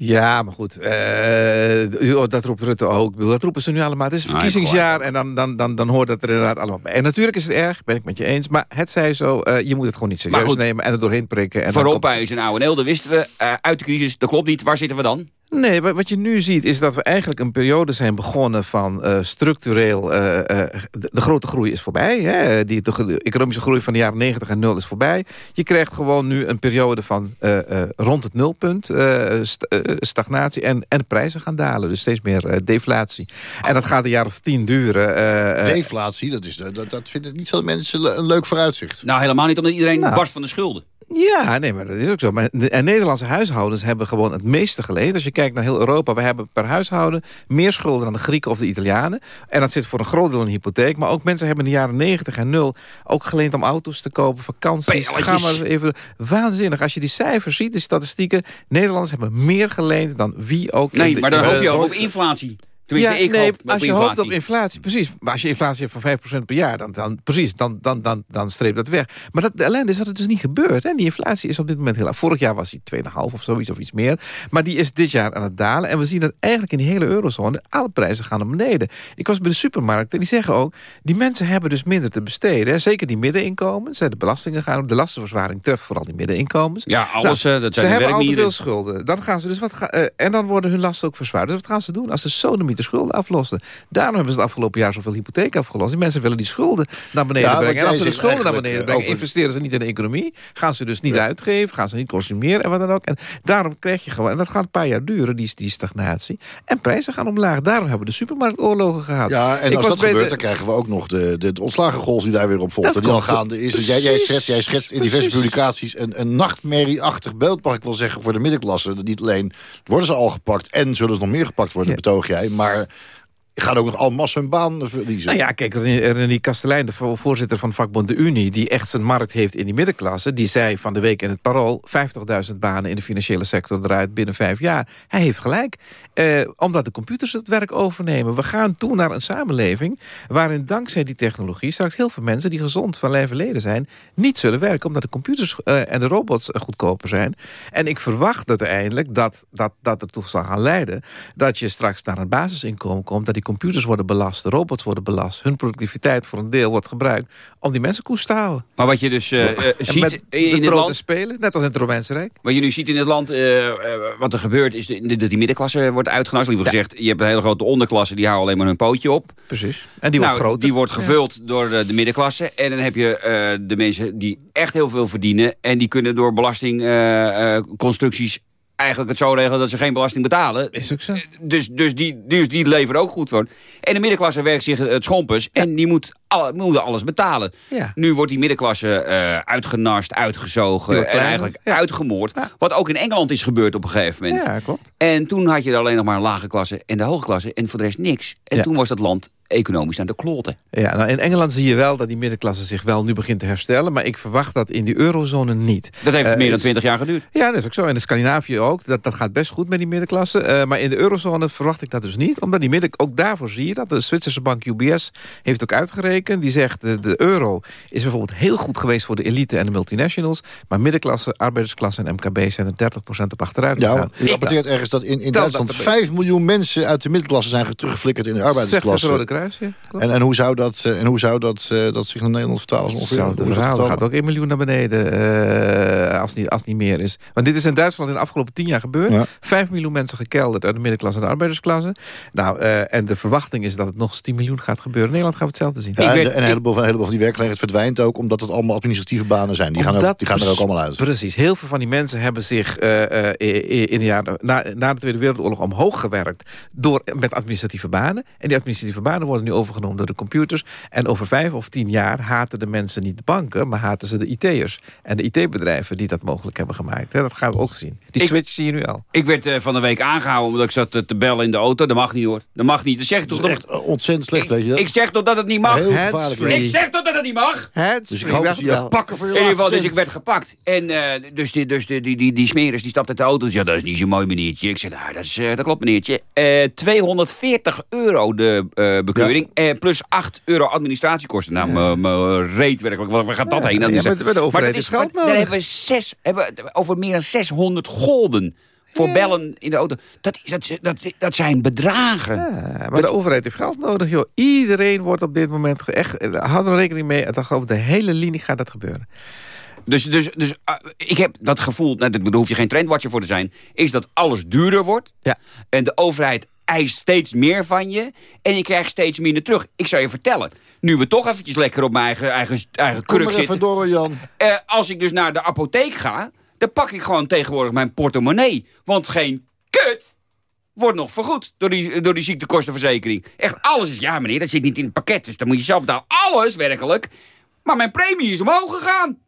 Ja, maar goed. eh, u- dat roept Rutte ook. Dat roepen ze nu allemaal. Het is een verkiezingsjaar en dan, dan, dan, dan hoort dat er inderdaad allemaal bij. En natuurlijk is het erg, ben ik met je eens. Maar het zij zo, eh, je moet het gewoon niet serieus goed, nemen en er doorheen prikken. En Van dan Rompuy is een oude neel, dat wisten we. Eh, uit de crisis, dat klopt niet. Waar zitten we dan? Nee, wa- wat je nu ziet is dat we eigenlijk een periode zijn begonnen van eh, structureel... eh, eh, de, de grote groei is voorbij. Hè? Die, de, de economische groei van de jaren 90 en 0 is voorbij. Je krijgt gewoon nu een periode van eh, eh, rond het nulpunt. st- stagnatie en, en de prijzen gaan dalen. Dus steeds meer deflatie. En dat gaat een jaar of tien duren. Deflatie, dat, is, dat, dat vinden niet veel mensen een leuk vooruitzicht. Nou, helemaal niet, omdat iedereen Nou. barst van de schulden. Ja, nee, maar dat is ook zo. Maar de, en Nederlandse huishoudens hebben gewoon het meeste geleden. Als je kijkt naar heel Europa, we hebben per huishouden meer schulden dan de Grieken of de Italianen. En dat zit voor een groot deel in de hypotheek. Maar ook mensen hebben in de jaren 90 en 0 ook geleend om auto's te kopen, vakanties. Ga maar even. Waanzinnig. Als je die cijfers ziet, de statistieken. Nederlanders hebben meer geleend dan wie ook. in Nee, de- maar dan hoop je ook op inflatie. Tenminste, ik nee, hoop als je inflatie. hoopt op inflatie, precies. Maar als je inflatie hebt van 5% per jaar, dan, dan, precies, dan, dan, dan, dan streept dat weg. Maar dat, de ellende is dat het dus niet gebeurt. Hè. Die inflatie is op dit moment heel laag. Vorig jaar was die 2,5 of zoiets of iets meer. Maar die is dit jaar aan het dalen. En we zien dat eigenlijk in die hele eurozone alle prijzen gaan naar beneden. Ik was bij de supermarkt en die zeggen ook... die mensen hebben dus minder te besteden. Hè. Zeker die middeninkomens. hè. De belastingen gaan op. De lastenverzwaring treft vooral die middeninkomens. Ja, alles, Nou, dat ze zijn de hebben al te veel schulden. Dan gaan ze dus wat ga- eh, en dan worden hun lasten ook verzwaard. Dus wat gaan ze doen? Als ze sodomiet de schulden aflossen. Daarom hebben ze het afgelopen jaar zoveel hypotheek afgelost. Die mensen willen die schulden naar beneden Ja, brengen. En als ze de schulden naar beneden brengen... over- investeren ze niet in de economie. Gaan ze dus niet uitgeven. Gaan ze niet consumeren en wat dan ook. En daarom krijg je gewoon... En dat gaat een paar jaar duren, die, die stagnatie. En prijzen gaan omlaag. Daarom hebben we de supermarktoorlogen gehad. Ja, en Ik als dat gebeurt, de- dan krijgen we ook nog de, de, de ontslagengolf die daar weer op volgt. Dat Die al gaande is. Dus jij, schetst, jij schetst in diverse publicaties een, een nachtmerrieachtig beeld, mag ik wel zeggen, voor de middenklasse. Niet alleen worden ze al gepakt en zullen ze nog meer gepakt worden, betoog jij. Maar Maar gaat ook nog al massa hun baan verliezen. Nou ja, kijk, René, Kastelein, de vo- voorzitter van vakbond De Unie... die echt zijn markt heeft in die middenklasse... die zei van de week in het Parool... 50.000 banen in de financiële sector eruit binnen vijf jaar. Hij heeft gelijk. Eh, omdat de computers het werk overnemen. We gaan toe naar een samenleving... waarin dankzij die technologie... straks heel veel mensen die gezond van lijf en leden zijn... niet zullen werken, omdat de computers eh, en de robots goedkoper zijn. En ik verwacht uiteindelijk dat, dat, dat er toe zal gaan leiden... dat je straks naar een basisinkomen komt... dat die computers worden belast, de robots worden belast... hun productiviteit voor een deel wordt gebruikt... om die mensen koest te houden. Maar wat je dus eh, eh, ziet in, het land... spelen, net als in het Romeinse Rijk. Wat je nu ziet in het land, eh, wat er gebeurt, is dat die middenklasse wordt uitgenast. Liever gezegd, je hebt een hele grote onderklasse, die houden alleen maar hun pootje op. Precies. En die nou, wordt groter. Die wordt gevuld door de, de middenklasse. En dan heb je de mensen die echt heel veel verdienen. En die kunnen door belastingconstructies eigenlijk het zo regelen dat ze geen belasting betalen. Is ook zo. Dus, dus, die, dus die leveren ook goed voor. En de middenklasse werkt zich het schompers. En die moet, alle, moet alles betalen. Ja. Nu wordt die middenklasse eh, uitgenarst, uitgezogen en eigenlijk uitgemoord. Wat ook in Engeland is gebeurd op een gegeven moment. Ja, klopt. En toen had je er alleen nog maar een lage klasse en de hoge klasse. En voor de rest niks. En toen was dat land economisch aan de kloten. Ja, nou in Engeland zie je wel dat die middenklasse zich wel nu begint te herstellen. Maar ik verwacht dat in die eurozone niet. Dat heeft Eh, meer dan 20 jaar geduurd. Ja, dat is ook zo. En in Scandinavië ook. Dat, dat gaat best goed met die middenklasse. Eh, maar in de eurozone verwacht ik dat dus niet. Omdat die midden, ook daarvoor zie je dat. De Zwitserse bank UBS heeft ook uitgerekend. Die zegt de, de euro is bijvoorbeeld heel goed geweest voor de elite en de multinationals. Maar middenklasse, arbeidersklasse en MKB zijn er 30% op achteruit Ja, gegaan. u rapporteert ergens dat in, in Duitsland dat erbij. 5 miljoen mensen uit de middenklasse zijn teruggeflikkerd in de arbeidersklasse. Kruis, ja. En, en hoe zou dat, eh, en hoe zou dat, eh, dat zich naar Nederland vertalen? Hetzelfde dat verhaal. Er gaat ook 1 miljoen naar beneden eh, als, het niet, als het niet meer is. Want dit is in Duitsland in de afgelopen 10 jaar gebeurd. Ja. 5 miljoen mensen gekelderd uit de middenklasse en de arbeidersklasse. Nou, eh, en de verwachting is dat het nog eens 10 miljoen gaat gebeuren. In Nederland gaan we hetzelfde zien. Ja, en, weet- en een heleboel, van, een heleboel van die werkgelegenheid verdwijnt ook... omdat het allemaal administratieve banen zijn. Die, gaan, ook, Omdat die gaan er ook allemaal uit. Precies. Heel veel van die mensen hebben zich eh, eh, in de jaren na, na de Tweede Wereldoorlog omhoog gewerkt door, met administratieve banen. En die administratieve banen worden nu overgenomen door de computers. En over vijf of tien jaar haten de mensen niet de banken, maar haten ze de IT'ers. En de IT-bedrijven die dat mogelijk hebben gemaakt. Hè, dat gaan we ook zien. Die Ik- switch zie je nu al. Ik werd eh, van de week aangehouden omdat ik zat te bellen in de auto. Dat mag niet hoor. Dat mag niet. Dat zeg ik toch Dat is nog- echt eh, ontzettend slecht, weet je dat? Ik zeg toch dat het niet mag? Heel Hands gevaarlijk. free. Ik zeg toch dat het niet mag? Dus ik hoop dat je pakken voor je In ieder geval, dus ik werd gepakt. En eh, dus, die, dus die, die, die, die smeris die stapt uit de auto. Dus ja, dat is niet zo mooi meneertje. Ik zei, nou, dat, is, eh, dat klopt meneertje. Eh 240 euro de bekeuring. Eh, plus 8 euro administratiekosten. Nou, me- me reet werkelijk. Waar gaat dat heen? Dan ja, is maar de overheid dat is geld Dan nodig. hebben we, zes, hebben we over meer dan 600 golden. Voor bellen in de auto. Dat, is- dat, dat, dat zijn bedragen. Ja, maar de overheid heeft geld nodig, joh. Iedereen wordt op dit moment echt... Houd er rekening mee, dat over de hele linie gaat dat gebeuren. Dus, dus, dus ah, ik heb dat gevoel, nou, daar hoef je geen trendwatcher voor te zijn... is dat alles duurder wordt. Ja. En de overheid eist steeds meer van je. En je krijgt steeds minder terug. Ik zou je vertellen, nu we toch eventjes lekker op mijn eigen, eigen, eigen Kom kruk maar even zitten... door, Jan. eh, als ik dus naar de apotheek ga... dan pak ik gewoon tegenwoordig mijn portemonnee. Want geen kut wordt nog vergoed door die, door die ziektekostenverzekering. Echt alles is, ja meneer, dat zit niet in het pakket... dus dan moet je zelf betalen. Alles, werkelijk. Maar mijn premie is omhoog gegaan.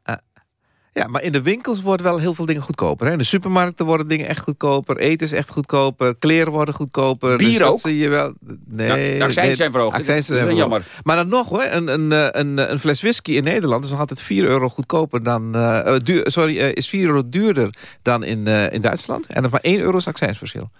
Ja, maar in de winkels worden wel heel veel dingen goedkoper. Hè? In de supermarkten worden dingen echt goedkoper. Eten is echt goedkoper. Kleren worden goedkoper. Bier dus dat ook? zie je wel. Nee, Ja, accijns zijn verhoogd. accijns jammer. Maar dan nog hoor, een, een, eh, een, een fles whisky in Nederland is nog altijd 4 euro goedkoper dan... eh, eh, duur, sorry, eh, is 4 euro duurder dan in, eh, in Duitsland. En is maar 1 euro is accijnsverschil.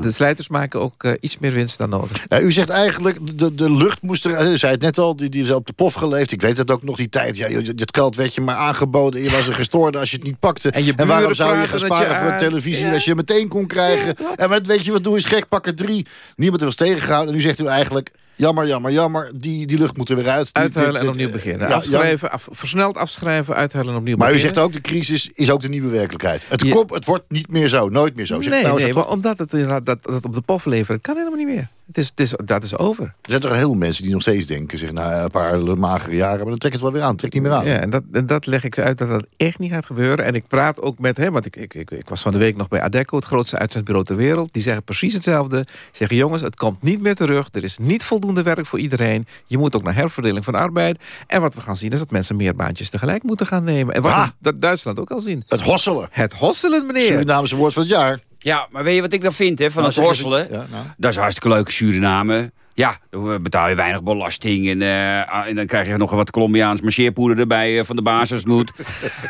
De slijters maken ook eh, iets meer winst dan nodig. Ja, u zegt eigenlijk, de, de lucht moest er... U zei het net al, die, die is op de pof geleefd. Ik weet het ook nog die tijd. Ja, je- dit geld werd je maar aangeboden. Je was een gestoorde als je het niet pakte. En je waarom zou je gaan sparen je voor een aan- televisie... als je het meteen kon krijgen? en wat, weet je wat, doe eens gek, pak er drie. Niemand was tegengehouden. En nu zegt u eigenlijk... Jammer, jammer, jammer. Die, die lucht moet er weer uit. Die- Uithuilen dit- en opnieuw beginnen. ja, afschrijven, af- versneld afschrijven, uithuilen en opnieuw Maar u beginnen. zegt ook, de crisis is ook de nieuwe werkelijkheid. Het, Ja. kop, het wordt niet meer zo, nooit meer zo. Zegt Nee, trouwens nee maar omdat het dat, dat op de pof levert, dat kan helemaal niet meer. Het is, het is, dat is over. Er zijn toch een heleboel mensen die nog steeds denken... Zeg, nou, een paar magere jaren, maar dan trekt het wel weer aan. Het trekt niet meer aan. Ja, en dat, en dat leg ik ze uit dat dat echt niet gaat gebeuren. En ik praat ook met hem, want ik, ik, ik, ik was van de week nog bij Adecco... het grootste uitzendbureau ter wereld. Die zeggen precies hetzelfde. Die zeggen, jongens, het komt niet meer terug. Er is niet voldoende werk voor iedereen. Je moet ook naar herverdeling van arbeid. En wat we gaan zien is dat mensen meer baantjes tegelijk moeten gaan nemen. En wat Ah. dat Duitsland ook al zien. Het hosselen. Het hosselen, meneer. Surinamese woord van het jaar. Ja, maar weet je wat ik dan vind hè, van Nou, het hosselen? Ja, nou. Dat is hartstikke leuk, Suriname. Ja, dan betaal je weinig belasting. En, eh, en dan krijg je nog wat Colombiaans marcheerpoeder erbij eh, van de basis als het moet.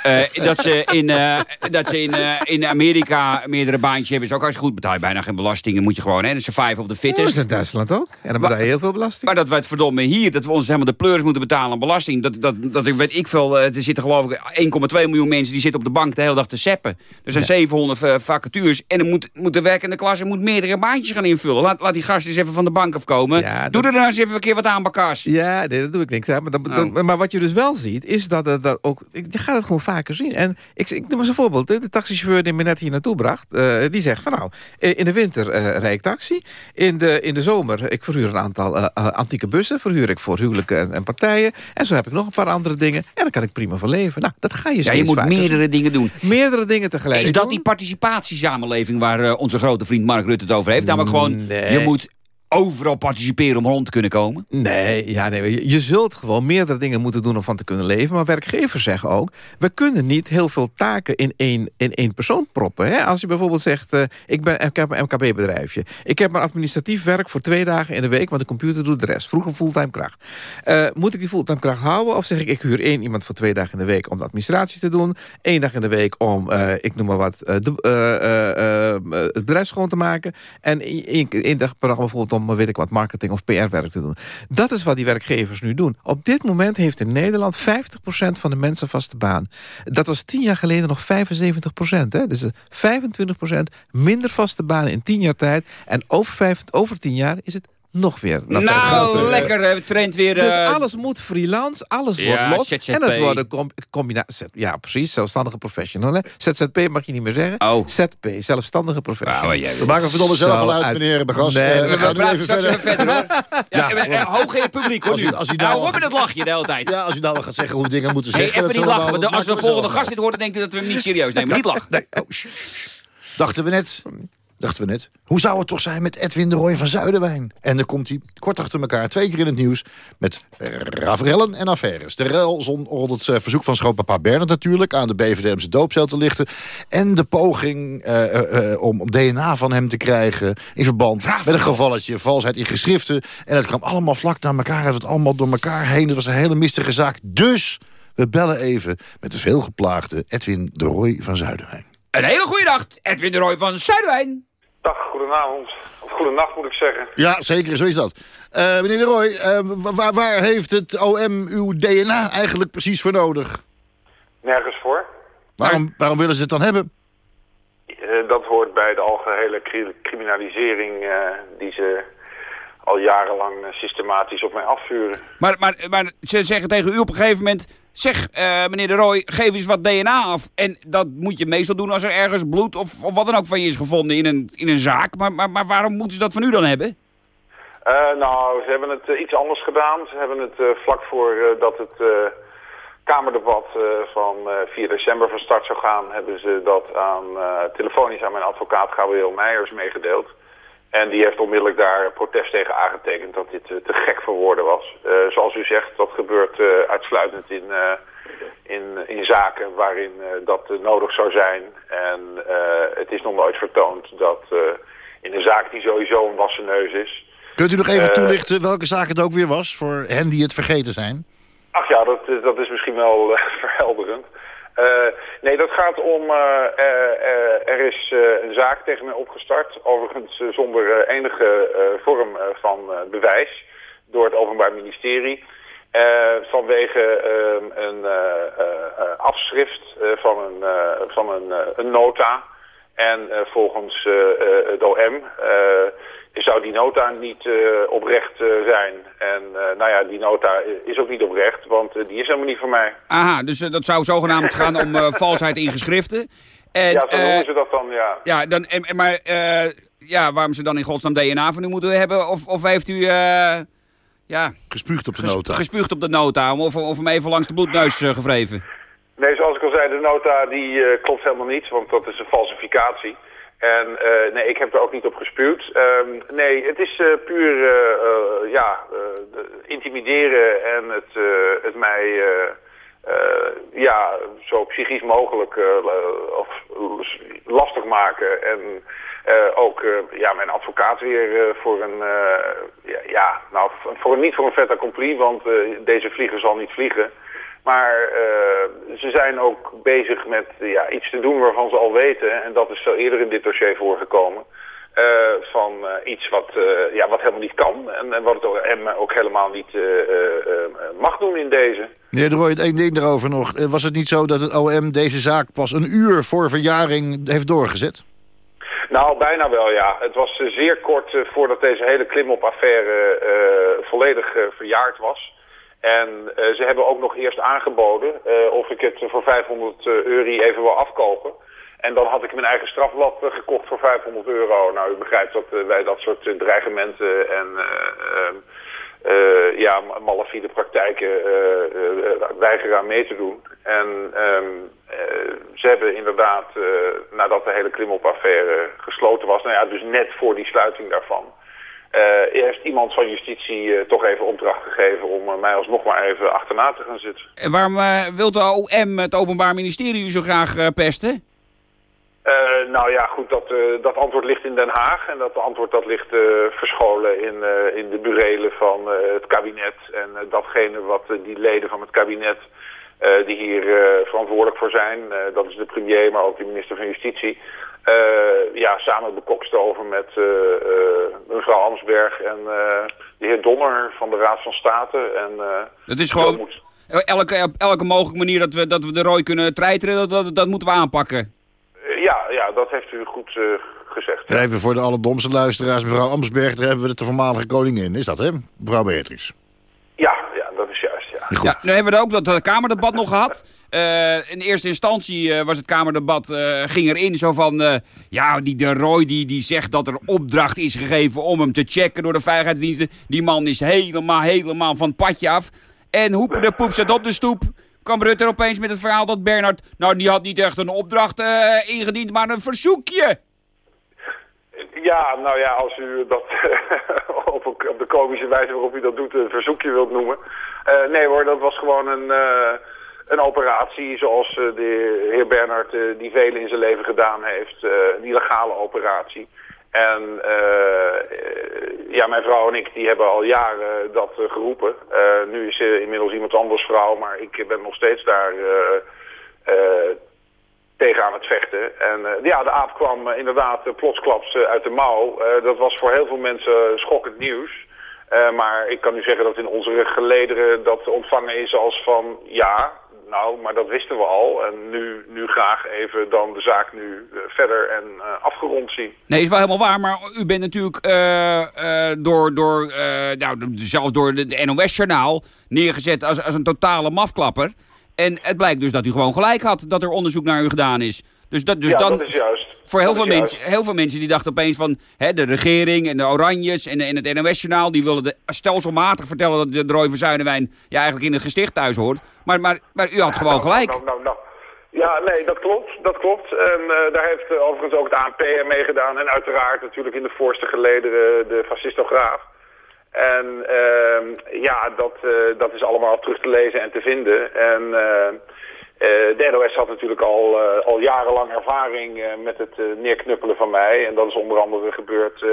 Eh, dat ze in, dat ze in, in Amerika meerdere baantjes hebben, is ook hartstikke goed. Betaal je bijna geen belasting. Dan moet je gewoon, hè, de survive of the Dat fittest. is in Duitsland ook. En dan betaal je heel veel belasting. Maar dat we het verdomme hier, dat we ons helemaal de pleurs moeten betalen aan belasting. Dat, dat, dat ik weet ik veel, er zitten geloof ik 1,2 miljoen mensen die zitten op de bank de hele dag te seppen. Er zijn 700 eh, vacatures en dan moet, moet de werkende klasse moet meerdere baantjes gaan invullen. Laat, laat die gasten eens even van de bank afkomen. Ja, Doe dat- er nou eens even een keer wat aan, Bakas. Ja, nee, dat doe ik niks aan. Maar, Oh. dat- maar wat je dus wel ziet, is dat, dat, dat ook... ik- Je gaat het gewoon vaker zien. En ik, ik noem eens een voorbeeld. hè. De taxichauffeur die me net hier naartoe bracht... eh, die zegt van nou, in de winter eh rijd ik taxi. In de, in de zomer, ik verhuur een aantal eh, antieke bussen. Verhuur ik voor huwelijken en, en partijen. En zo heb ik nog een paar andere dingen. En daar kan ik prima van leven. Nou, dat ga je Ja, je moet vaker meerdere dingen doen. Meerdere dingen tegelijk Is dat doen. die participatiesamenleving waar eh, onze grote vriend Mark Rutte het over heeft? Namelijk gewoon, Nee. je moet overal participeren om rond te kunnen komen. Nee, ja, nee je, zult gewoon meerdere dingen moeten doen om van te kunnen leven. Maar werkgevers zeggen ook... we kunnen niet heel veel taken in één, in één persoon proppen. Hè? Als je bijvoorbeeld zegt... eh, ik, ben, ik heb een MKB-bedrijfje. Ik heb maar administratief werk voor twee dagen in de week... want de computer doet de rest. Vroeger fulltime kracht. Eh, moet ik die fulltime kracht houden? Of zeg ik, ik huur één iemand voor twee dagen in de week... om de administratie te doen. Eén dag in de week om, eh, ik noem maar wat... de, het bedrijf schoon te maken. En één één dag per dag bijvoorbeeld om, weet ik wat, marketing of PR-werk te doen. Dat is wat die werkgevers nu doen. Op dit moment heeft in Nederland 50% van de mensen vaste baan. Dat was tien jaar geleden nog 75%. Hè? Dus eh, 25% minder vaste banen in tien jaar tijd. En over, vijf, over tien jaar is het nog weer. nou, lekker eh, trend weer... Dus eh, alles moet freelance, alles Ja, wordt los. ZZP. En het wordt een com combinatie. Ja, precies, zelfstandige professional. Hè? ZZP mag je niet meer zeggen. Oh. ZP, zelfstandige professional. Nou, jij- We maken verdomme zelf al uit, uit- meneer Begas. Nee, Eh, we we gaan nu praten even straks verder. even verder, hoor. Ja, eh, hoog in het publiek, hoor, Als nu. u- als u Nou, nou- hoor met dat lachje de hele tijd. Ja, als u nou wel gaat zeggen hoe we dingen moeten Hey, zeggen... even dat niet we lachen. want Als we de volgende gast dit horen, denkt hij dat we hem niet serieus nemen. Niet lachen. Nee, oh. Dachten we net. Dachten we net. Hoe zou het toch zijn met Edwin de Roy van Zuiderwijn? En dan komt hij kort achter elkaar twee keer in het nieuws... met ravrellen en affaires. De relzon rond het eh, verzoek van schoonpapa Bernard natuurlijk... aan de BVDM's doopcel te lichten. En de poging eh, eh, om, om DNA van hem te krijgen... in verband met een gevalletje valsheid in geschriften. En het kwam allemaal vlak naar elkaar. Het allemaal door elkaar heen. Het was een hele mistige zaak. Dus we bellen even met de veelgeplaagde Edwin de Roy van Zuiderwijn. Een hele goede dag, Edwin de Roy van Zuidwijn. Dag, goedenavond. Of goedenacht moet ik zeggen. Ja, zeker, zo is dat. Eh, meneer de Roy, eh, wa- waar, waar heeft het OM uw DNA eigenlijk precies voor nodig? Nergens voor. Waarom, waarom willen ze het dan hebben? Eh, dat hoort bij de algehele cri- criminalisering eh, die ze al jarenlang systematisch op mij afvuren. Maar, maar, maar ze zeggen tegen u op een gegeven moment... Zeg, eh, meneer de Roy, geef eens wat DNA af. En dat moet je meestal doen als er ergens bloed of, of wat dan ook van je is gevonden in een, in een zaak. Maar, maar, maar waarom moeten ze dat van u dan hebben? Eh, nou, ze hebben het eh, iets anders gedaan. Ze hebben het vlak voor dat het Kamerdebat van eh 4 december van start zou gaan... hebben ze dat aan, telefonisch aan mijn advocaat Gabriel Meijers meegedeeld. En die heeft onmiddellijk daar protest tegen aangetekend dat dit eh, te gek voor woorden was. Eh, zoals u zegt, dat gebeurt eh, uitsluitend in, in, in zaken waarin dat nodig zou zijn. En het is nog nooit vertoond dat in een zaak die sowieso een wassen neus is... Kunt u nog even toelichten welke zaak het ook weer was... voor hen die het vergeten zijn? Ach ja, dat, is- dat is misschien wel verhelderend. Eh, nee, dat gaat om... eh, eh, er is een zaak tegen mij opgestart. Overigens zonder enige vorm van bewijs. Door het Openbaar Ministerie. Vanwege ehm, een afschrift van een, van een, een nota. En eh, volgens eh, eh, het OM eh, zou die nota niet eh, oprecht eh, zijn. En eh, nou ja, die nota is ook niet oprecht, want die is helemaal niet voor mij. Aha, dus dat zou zogenaamd gaan om eh, valsheid in geschriften. En, ja, zo noemen ze dat dan, ja. Ja, dan, en, en maar eh, ja, waarom ze dan in godsnaam DNA van u moeten hebben? Of, of heeft u eh, ja, Gespuugd op de nota. gespuugd op de nota? Of, of hem even langs de bloedneus eh, gevreven? Nee, zoals ik al zei, de nota die eh, klopt helemaal niet, want dat is een falsificatie. En eh, nee, ik heb er ook niet op gespuwd. Ehm, nee, het is eh, puur ja, de- intimideren en het, het mij ja, zo psychisch mogelijk of lastig maken. En ook ja, mijn advocaat weer voor een, ja, nou, voor, niet voor een fait accompli, want deze vlieger zal niet vliegen. Maar eh, ze zijn ook bezig met ja, iets te doen waarvan ze al weten, en dat is zo eerder in dit dossier voorgekomen, eh, van eh, iets wat, eh, ja, wat helemaal niet kan en, en wat het OM ook helemaal niet eh, eh, eh, mag doen in deze. Meneer de één ding daarover nog. Eh, Was het niet zo dat het OM deze zaak pas een uur voor verjaring heeft doorgezet? Nou, bijna wel, ja. Het was eh, zeer kort eh, voordat deze hele klimop-affaire eh, volledig eh, verjaard was. En eh, ze hebben ook nog eerst aangeboden eh, of ik het voor 500 euro even wil afkopen. En dan had ik mijn eigen strafblad eh, gekocht voor 500 euro. Nou, u begrijpt dat eh, wij dat soort eh, dreigementen en eh, eh, ja, ma- malafide praktijken eh, eh, weigeren aan mee te doen. En ehm, eh, ze hebben inderdaad, eh, nadat de hele klimop-affaire gesloten was, nou ja, dus net voor die sluiting daarvan, eh, heeft iemand van justitie eh, toch even opdracht gegeven om eh, mij alsnog maar even achterna te gaan zitten. En waarom eh, wil de OM, het Openbaar Ministerie, u zo graag pesten? Nou ja, goed, dat, dat antwoord ligt in Den Haag. En dat antwoord dat ligt verscholen in, in de burelen van het kabinet. En datgene wat die leden van het kabinet, die hier verantwoordelijk voor zijn, dat is de premier, maar ook de minister van Justitie, eh, ja, samen bekokstoven met eh, eh, mevrouw Amsberg en eh, de heer Donner van de Raad van State. En, eh, Dat is gewoon moet- elke, op elke mogelijke manier dat we, dat we de rooi kunnen treiteren, dat, dat, dat moeten we aanpakken. ja, ja, dat heeft u goed eh, gezegd. Even voor de allerdomste luisteraars. Mevrouw Amsberg, daar hebben we de voormalige koningin. Is dat, hè? Mevrouw Beatrix. Ja, nu hebben we ook dat Kamerdebat nog gehad. Eh, in eerste instantie eh, was het Kamerdebat, eh, ging erin zo van... ja, die de Roy die, die zegt dat er opdracht is gegeven om hem te checken door de veiligheidsdiensten. Die man is helemaal, helemaal van het padje af. En hoepen de poep zat op de stoep. Kwam Rutte opeens met het verhaal dat Bernard... Nou, die had niet echt een opdracht ingediend, maar een verzoekje. Ja, nou ja, als u dat op, op de komische wijze waarop u dat doet een verzoekje wilt noemen. Eh, nee hoor, dat was gewoon een, eh, een operatie zoals eh, de heer Bernhard die velen in zijn leven gedaan heeft. een illegale operatie. En ja, mijn vrouw en ik die hebben al jaren dat geroepen. Nu is ze inmiddels iemand anders vrouw, maar ik ben nog steeds daar... eh, eh, tegen aan het vechten. En eh, ja, de aap kwam eh, inderdaad uh, plotsklaps eh, uit de mouw. Eh, dat was voor heel veel mensen schokkend nieuws. Eh, maar ik kan u zeggen dat in onze gelederen dat ontvangen is als van... ja, nou, maar dat wisten we al. En nu, nu graag even dan de zaak nu eh, verder en eh, afgerond zien. Nee, is wel helemaal waar, maar u bent natuurlijk eh, eh, door, door, eh, nou, zelfs door de, de NOS-journaal neergezet als, als een totale mafklapper. En het blijkt dus dat u gewoon gelijk had dat er onderzoek naar u gedaan is. Dus, dat, dus ja, dan, dat is juist. voor heel Dat veel, mensen, heel veel mensen die dachten opeens van hè, de regering en de Oranjes en, en het NOS-journaal... die willen de, stelselmatig vertellen dat de, Roy van Zuidenwijn ja, eigenlijk in het gesticht thuis hoort. Maar, maar, maar u had gewoon Nou, gelijk. Nou, nou, nou. Ja, nee, dat klopt. Dat klopt. En eh, daar heeft eh, overigens ook het ANP aan meegedaan. En uiteraard natuurlijk in de voorste gelederen de fascistograaf. En ehm, ja, dat, eh, dat is allemaal terug te lezen en te vinden. En eh, de NOS had natuurlijk al, al jarenlang ervaring met het neerknuppelen van mij. En dat is onder andere gebeurd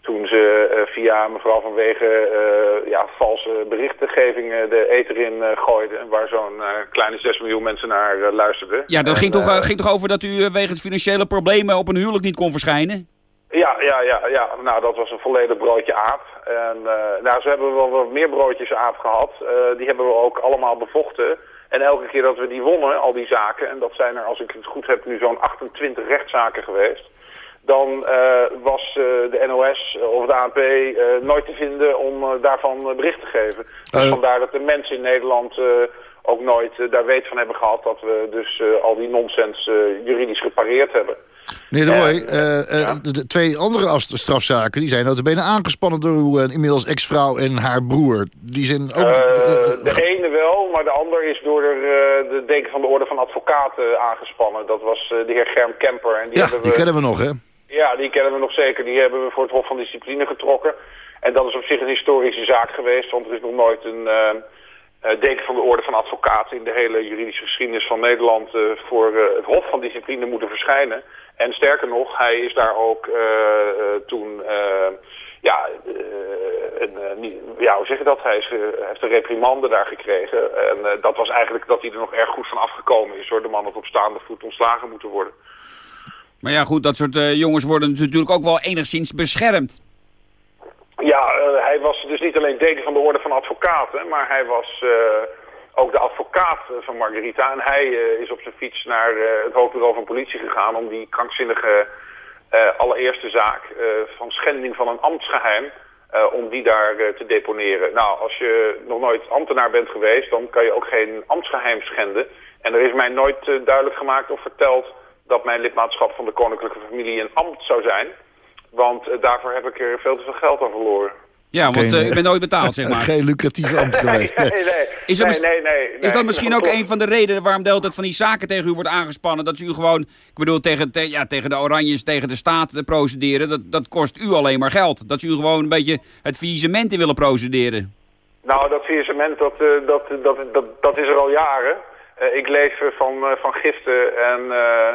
Toen ze via mevrouw Van Wegen eh, ja, valse berichtgeving eh, de eter in gooiden... waar zo'n kleine 6 miljoen mensen naar luisterden. Ja, dat En, ging toch, ging toch over dat u wegens financiële problemen op een huwelijk niet kon verschijnen? Ja, ja, ja, ja. Nou, dat was een volledig broodje aap. En eh, nou, zo hebben we wel wat meer broodjes aap gehad. Eh, die hebben we ook allemaal bevochten. En elke keer dat we die wonnen, al die zaken... en dat zijn er, als ik het goed heb, nu zo'n 28 rechtszaken geweest... dan eh, was de NOS of de ANP nooit te vinden om daarvan bericht te geven. Dus vandaar dat de mensen in Nederland... ook nooit daar weet van hebben gehad dat we dus al die nonsens juridisch gepareerd hebben. Meneer de Roy, Eh, eh, de, twee andere strafzaken... die zijn notabene aangespannen door uw eh, inmiddels ex-vrouw en haar broer. Die zijn ook... De ene wel, maar de ander is door de, de deken van de Orde van Advocaten aangespannen. Dat was de heer Germ Kemper. En die ja, we, die kennen we nog, hè? Ja, die kennen we nog zeker. Die hebben we voor het Hof van Discipline getrokken. En dat is op zich een historische zaak geweest, want er is nog nooit een eh, deken van de Orde van Advocaten in de hele juridische geschiedenis van Nederland voor het Hof van Discipline moeten verschijnen. En sterker nog, hij is daar ook eh, eh, toen, eh, ja, een, ja, hoe zeg je dat? Hij, is, heeft een reprimande daar gekregen. En dat was eigenlijk dat hij er nog erg goed van afgekomen is, hoor. De man had op staande voet ontslagen moeten worden. Maar ja, goed, dat soort jongens worden natuurlijk ook wel enigszins beschermd. Ja, hij was dus niet alleen deken van de orde van advocaten, maar hij was ook de advocaat eh, van Margarita. En hij eh, is op zijn fiets naar eh, het hoofdbureau van politie gegaan om die krankzinnige allereerste zaak van schending van een ambtsgeheim, eh, om die daar te deponeren. Nou, als je nog nooit ambtenaar bent geweest, dan kan je ook geen ambtsgeheim schenden. En er is mij nooit duidelijk gemaakt of verteld dat mijn lidmaatschap van de koninklijke familie een ambt zou zijn. Want daarvoor heb ik er veel te veel geld aan verloren. Ja, want Geen, eh, eh, u bent nooit betaald, zeg maar. Geen lucratief ambt geweest. nee, Nee. nee, Is dat nee, mis- nee, nee, Is nee. dat misschien ook een van de redenen waarom de hele tijd van die zaken tegen u wordt aangespannen? Dat ze u gewoon, ik bedoel, tegen, te- ja, tegen de Oranjes, tegen de staat te procederen, dat, dat kost u alleen maar geld. Dat ze u gewoon een beetje het faillissement in willen procederen. Nou, dat faillissement, dat, eh, dat, dat, dat, dat is er al jaren. Eh, ik leef eh, van, eh, van giften en eh,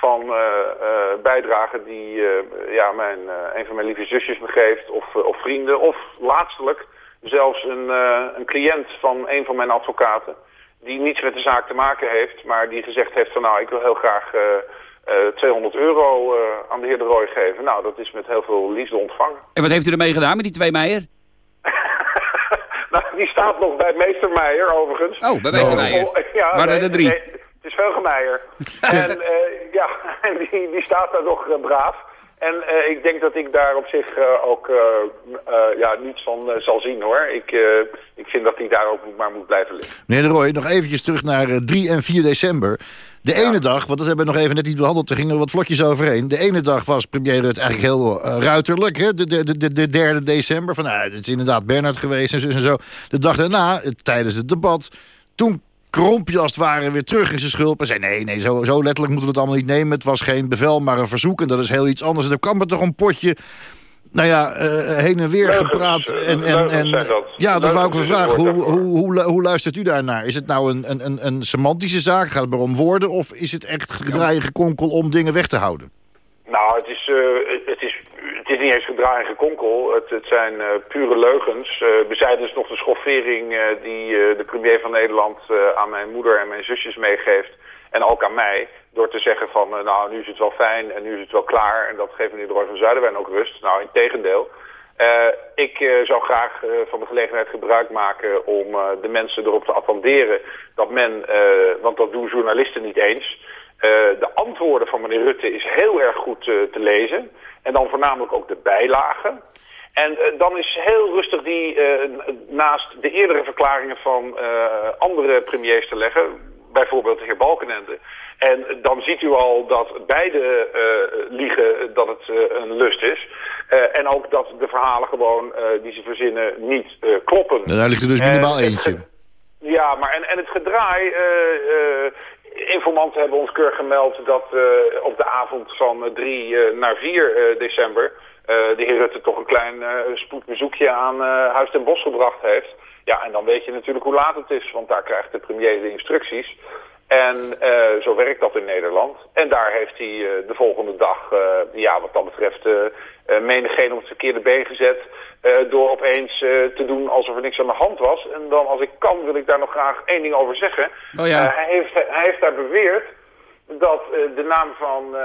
van eh, bijdragen die eh, ja, mijn, een van mijn lieve zusjes me geeft, of, of vrienden, of laatstelijk zelfs een, een cliënt van een van mijn advocaten, die niets met de zaak te maken heeft, maar die gezegd heeft van nou, ik wil heel graag eh, eh, 200 euro aan de heer De Roy geven. Nou, dat is met heel veel liefde ontvangen. En wat heeft u ermee gedaan met die twee Meijer? nou, die staat nog bij meester Meijer, overigens. Oh, bij meester Meijer. Ja, Waren er nee, drie? nee, het is Velge Meijer. en eh, ja, die, die staat daar nog eh, braaf. En eh, ik denk dat ik daar op zich ook ja, niets van zal zien, hoor. Ik, ik vind dat hij daar ook maar moet blijven liggen. Meneer de Roy, nog eventjes terug naar eh, 3 en 4 december. De ene dag, want dat hebben we nog even net niet behandeld... er gingen er wat vlotjes overheen. De ene dag was premier Rutte eigenlijk heel ruiterlijk. Hè? De, de, de, de derde december. Van, nou, het is inderdaad Bernard geweest en zo en zo. De dag daarna, tijdens het debat... toen kromp je als het ware weer terug in zijn schulp... en zei, nee, nee, zo, zo letterlijk moeten we het allemaal niet nemen. Het was geen bevel, maar een verzoek. En dat is heel iets anders. En er kwam er toch een potje... Nou ja, eh, heen en weer Leugens, gepraat. eh, En, en, en, dat. ja, dat wou ik vragen. woord Hoe, hoe, hoe, lu- hoe luistert u daarnaar? Is het nou een, een, een, een semantische zaak? Gaat het maar om woorden? Of is het echt gedraaien gekonkel om dingen weg te houden? Nou, het is, eh, het is, het is niet eens gedraai en gekonkel. Het, het zijn eh, pure leugens. Uh, bezijdens nog de schoffering eh, die eh, de premier van Nederland eh, aan mijn moeder en mijn zusjes meegeeft. En ook aan mij. Door te zeggen van, eh, nou, nu is het wel fijn en nu is het wel klaar. En dat geeft meneer de Roy van Zuiderwijn ook rust. Nou, in tegendeel. Eh, ik eh, zou graag eh, van de gelegenheid gebruik maken om eh, de mensen erop te attenderen dat men, eh, want dat doen journalisten niet eens, eh, de antwoorden van meneer Rutte is heel erg goed eh, te lezen. En dan voornamelijk ook de bijlagen. En eh, dan is heel rustig die eh, naast de eerdere verklaringen van eh, andere premiers te leggen. Bijvoorbeeld de heer Balkenende. En dan ziet u al dat beide eh, liegen dat het eh, een lust is. Eh, en ook dat de verhalen gewoon eh, die ze verzinnen niet eh, kloppen. Nou, daar ligt er dus En minimaal het eentje. Ja, maar en, en het gedraai... eh, eh, informanten hebben ons keurig gemeld dat eh, op de avond van 3 naar 4 december... eh, de heer Rutte toch een klein eh, spoedbezoekje aan eh, Huis ten Bosch gebracht heeft. Ja, en dan weet je natuurlijk hoe laat het is, want daar krijgt de premier de instructies. En eh, zo werkt dat in Nederland. En daar heeft hij eh, de volgende dag, eh, ja, wat dat betreft, uh, menigeen op het verkeerde been gezet. door opeens te doen alsof er niks aan de hand was. En dan, als ik kan, wil ik daar nog graag één ding over zeggen. Oh ja. hij, heeft, hij heeft daar beweerd dat de naam van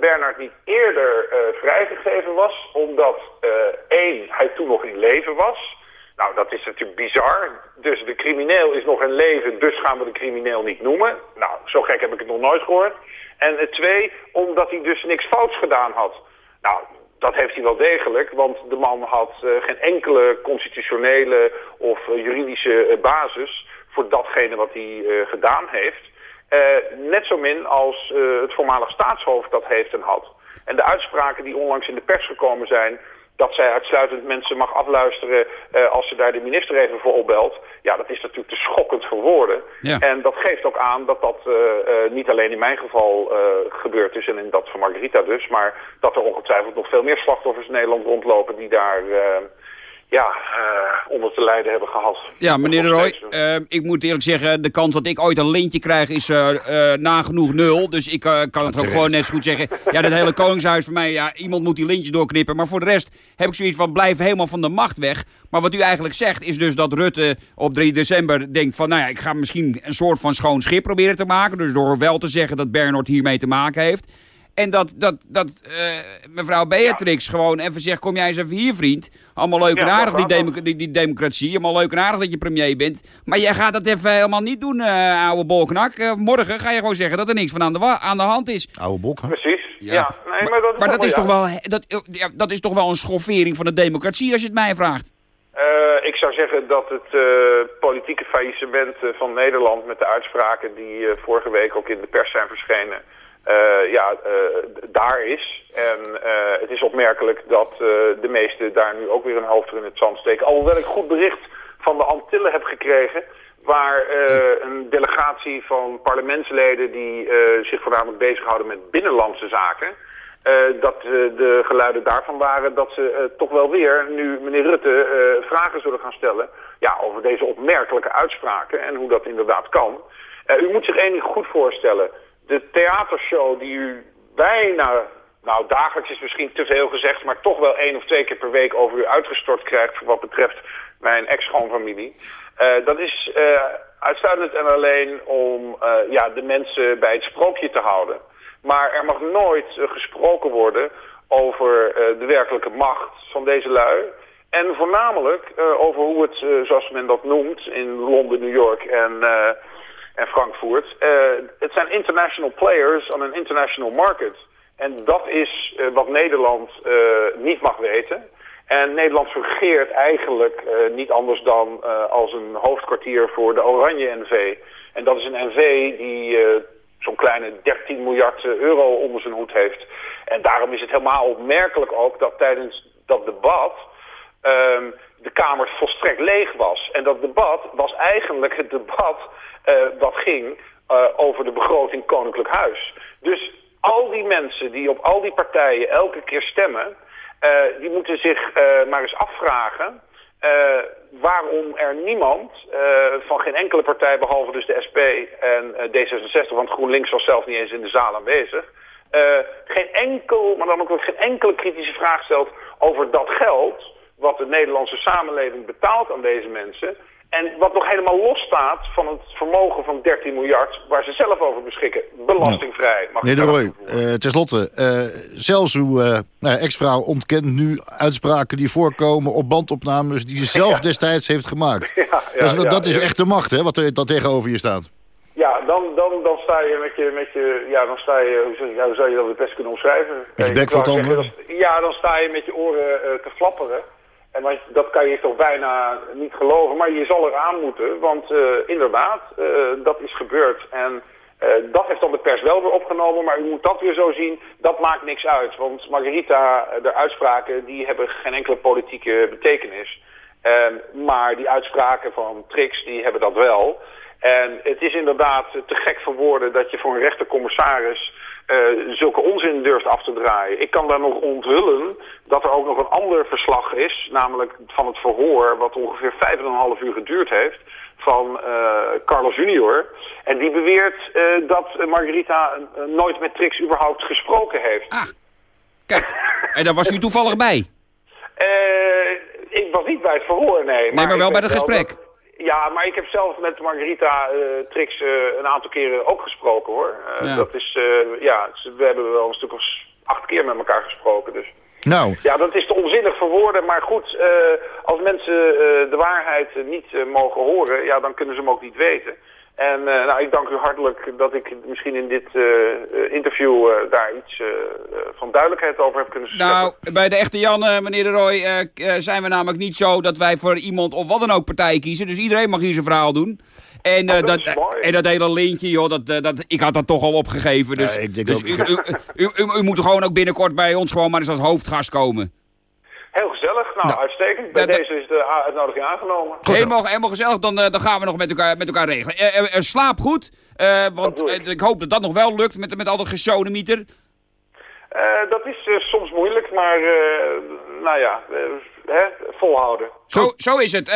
Bernard niet eerder vrijgegeven was. Omdat, één, hij toen nog in leven was. Nou, dat is natuurlijk bizar. Dus de crimineel is nog in leven, dus gaan we de crimineel niet noemen. Nou, zo gek heb ik het nog nooit gehoord. En twee, omdat hij dus niks fouts gedaan had. Nou, dat heeft hij wel degelijk, want de man had uh, geen enkele constitutionele of uh, juridische basis voor datgene wat hij gedaan heeft. net zo min als het voormalig staatshoofd dat heeft en had. En de uitspraken die onlangs in de pers gekomen zijn dat zij uitsluitend mensen mag afluisteren uh, als ze daar de minister even voor opbelt. Ja, dat is natuurlijk te schokkend voor woorden. Ja. En dat geeft ook aan dat dat uh, uh, niet alleen in mijn geval gebeurd is en in dat van Margarita dus, maar dat er ongetwijfeld nog veel meer slachtoffers in Nederland rondlopen die daar ja, uh, onder te lijden hebben gehad. Ja, meneer de Roy, uh, ik moet eerlijk zeggen... de kans dat ik ooit een lintje krijg is uh, nagenoeg nul. Dus ik kan het ook gewoon net zo goed zeggen... ja, dat hele koningshuis voor mij, ja, iemand moet die lintjes doorknippen. Maar voor de rest heb ik zoiets van, blijf helemaal van de macht weg. Maar wat u eigenlijk zegt, is dus dat Rutte op 3 december denkt van... nou ja, ik ga misschien een soort van schoon schip proberen te maken. Dus door wel te zeggen dat Bernard hiermee te maken heeft... En dat, dat, dat uh, mevrouw Beatrix gewoon even zegt... kom jij eens even hier, vriend. Allemaal leuk en aardig, die, die, die, democratie. Allemaal leuk en aardig dat je premier bent. Maar jij gaat dat even helemaal niet doen, uh, oude bolknak. Uh, morgen ga je gewoon zeggen dat er niks van aan de, aan de hand is. Oude bolknak. Precies, ja. ja. Nee, maar, maar dat is, maar dat is toch wel, dat, ja, dat is toch wel een schoffering van de democratie, als je het mij vraagt. Uh, ik zou zeggen dat het uh, politieke faillissement van Nederland... met de uitspraken die uh, vorige week ook in de pers zijn verschenen... Uh, ja, uh, daar is. En uh, het is opmerkelijk dat de meesten daar nu ook weer een hoofd in het zand steken. Alhoewel ik goed bericht van de Antillen heb gekregen... waar een delegatie van parlementsleden die zich voornamelijk bezighouden met binnenlandse zaken... dat de geluiden daarvan waren dat ze toch wel weer, nu meneer Rutte, vragen zullen gaan stellen... Ja, over deze opmerkelijke uitspraken en hoe dat inderdaad kan. u moet zich één ding goed voorstellen de theatershow die u bijna, nou dagelijks is misschien te veel gezegd, maar toch wel één of twee keer per week over u uitgestort krijgt voor wat betreft mijn ex-schoonfamilie. Uh, dat is uh, uitsluitend en alleen om uh, ja, de mensen bij het sprookje te houden. Maar er mag nooit gesproken worden over de werkelijke macht van deze lui. En voornamelijk over hoe het, zoals men dat noemt, in Londen, New York en en Frankfurt. Uh, het zijn international players on een international market. En dat is uh, wat Nederland uh, niet mag weten. En Nederland fungeert eigenlijk niet anders dan als een hoofdkwartier voor de Oranje NV. En dat is een NV die zo'n kleine 13 miljard euro onder zijn hoed heeft. En daarom is het helemaal opmerkelijk ook dat tijdens dat debat... Um, de Kamer volstrekt leeg was. En dat debat was eigenlijk het debat uh, dat ging uh, over de begroting Koninklijk Huis. Dus al die mensen die op al die partijen elke keer stemmen... Uh, die moeten zich maar eens afvragen... waarom er niemand van geen enkele partij... behalve dus de SP en D66... want GroenLinks was zelf niet eens in de zaal aanwezig... geen enkel, maar dan ook geen enkele kritische vraag stelt over dat geld... wat de Nederlandse samenleving betaalt aan deze mensen... En wat nog helemaal los staat van het vermogen van 13 miljard... waar ze zelf over beschikken, belastingvrij. Mag nee, de Roy, uh, tenslotte, uh, zelfs uw uh, nou, ex-vrouw ontkent nu uitspraken die voorkomen... op bandopnames die ze zelf ja. destijds heeft gemaakt. Ja, ja, dat is, dat is echt de macht, hè, wat er dat tegenover je staat. Ja, dan, dan, dan sta je met je, met je, ja, dan sta je, hoe, ja, hoe zou je dat het best kunnen omschrijven? Met je bek voor? Ja, dan sta je met je oren te flapperen. En dat kan je toch bijna niet geloven, maar je zal eraan moeten, want uh, inderdaad, uh, dat is gebeurd. En uh, dat heeft dan de pers wel weer opgenomen, maar u moet dat weer zo zien, dat maakt niks uit. Want Margarita, de uitspraken, die hebben geen enkele politieke betekenis. maar die uitspraken van Trix, die hebben dat wel. En het is inderdaad te gek voor woorden dat je voor een rechtercommissaris eh, zulke onzin durft af te draaien. Ik kan daar nog onthullen dat er ook nog een ander verslag is, namelijk van het verhoor, wat ongeveer vijf en een half uur geduurd heeft, van eh, Carlos Junior. En die beweert eh, dat Margarita nooit met Trix überhaupt gesproken heeft. Ah, kijk. En daar was u toevallig bij. Ik was niet bij het verhoor, nee. maar wel bij het gesprek. dat- ja, maar ik heb zelf met Margarita eh, Trix eh, een aantal keren ook gesproken, hoor. Eh, Ja. Dat is, eh, ja, we hebben wel een stuk of acht keer met elkaar gesproken, dus... Nou, Ja, dat is te onzinnig voor woorden, maar goed, als mensen de waarheid niet mogen horen, ja, dan kunnen ze hem ook niet weten. En eh, nou, ik dank u hartelijk dat ik misschien in dit eh, eh, interview eh, daar iets van duidelijkheid over heb kunnen scheppen. Nou, bij de echte Jan, eh, meneer de Roy, zijn we namelijk niet zo dat wij voor iemand of wat dan ook partij kiezen. Dus iedereen mag hier zijn verhaal doen. En, eh, Oh, dat en dat hele lintje, joh, dat, dat, ik had dat toch al opgegeven. Dus, Ja, ik denk dus ook- u, u, u, u- u moet gewoon ook binnenkort bij ons gewoon maar eens als hoofdgast komen. Nou, Nou, uitstekend. Bij deze is de uitnodiging aangenomen. Goed. Helemaal, helemaal gezellig, dan, eh, dan gaan we nog met elkaar, met elkaar regelen. Eh, eh, slaap goed, eh, want ik. ik hoop dat dat nog wel lukt met, met al dat gesodemieter. Eh, dat is soms moeilijk, maar eh, nou ja, hè, volhouden. Zo, zo is het.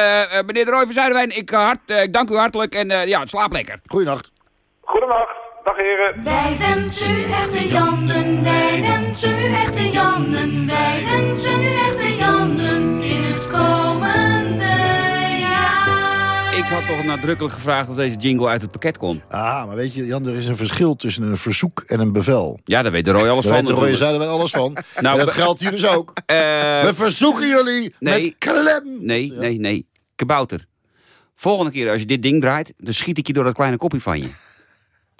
Meneer de Roy van Zuiderwijn, ik, hart, eh, ik dank u hartelijk en eh, ja, slaap lekker. goeienacht. Goedenacht, dag heren. Wij wensen u echte Jannen, wij wensen u echte Jannen, wij wensen u echte Jannen in het komende jaar. Ik had toch nadrukkelijk gevraagd of deze jingle uit het pakket kon. Ah, maar weet je, Jan, er is een verschil tussen een verzoek en een bevel. Ja, daar weet de Roy alles Daar van. weet de natuurlijk. zijde wel alles van. Nou, en dat geldt hier dus ook. Eh, We verzoeken jullie nee. met klem. nee, nee, nee. Kabouter. Volgende keer als je dit ding draait, dan schiet ik je door dat kleine kopje van je.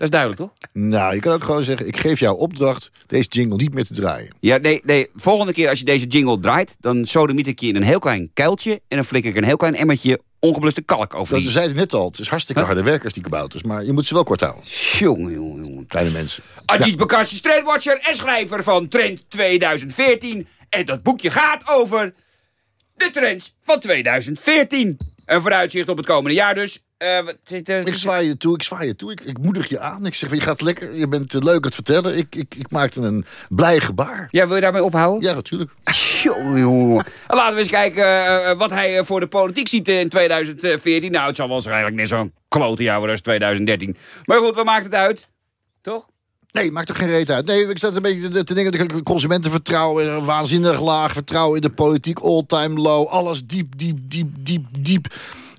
Dat is duidelijk, toch? Nou, je kan ook gewoon zeggen, ik geef jou opdracht deze jingle niet meer te draaien. Ja, nee, nee. Volgende keer als je deze jingle draait, dan sodemiet ik je in een heel klein kuiltje... en dan flikker ik een heel klein emmertje ongebluste kalk over Dat je. zeiden net al, het is hartstikke Huh? harde werkers, die kabouters. Maar je moet ze wel kort houden, Jongen, jongen, jongen. kleine mensen. Ajit Bakassi, trendwatcher en schrijver van Trend 2014. En dat boekje gaat over de trends van 2014. Een vooruitzicht op het komende jaar dus. Eh, Ik zwaai je toe, ik zwaai je toe. Ik, ik moedig je aan. Ik zeg, je gaat lekker, je bent eh, leuk aan het vertellen. Ik, ik, ik maakte een blij gebaar. Ja, wil je daarmee ophouden? Ja, natuurlijk. Jongen, jongen. Laten we eens kijken eh, wat hij voor de politiek ziet in 2014. Nou, het zal waarschijnlijk net zo'n klote jaar worden als 2013. Maar goed, we maken het uit. Toch? Nee, maakt toch geen reet uit. Nee, ik zat een beetje te- denken... dat consumentenvertrouwen, waanzinnig laag... vertrouwen in de politiek, all-time low... alles diep, diep, diep, diep, diep.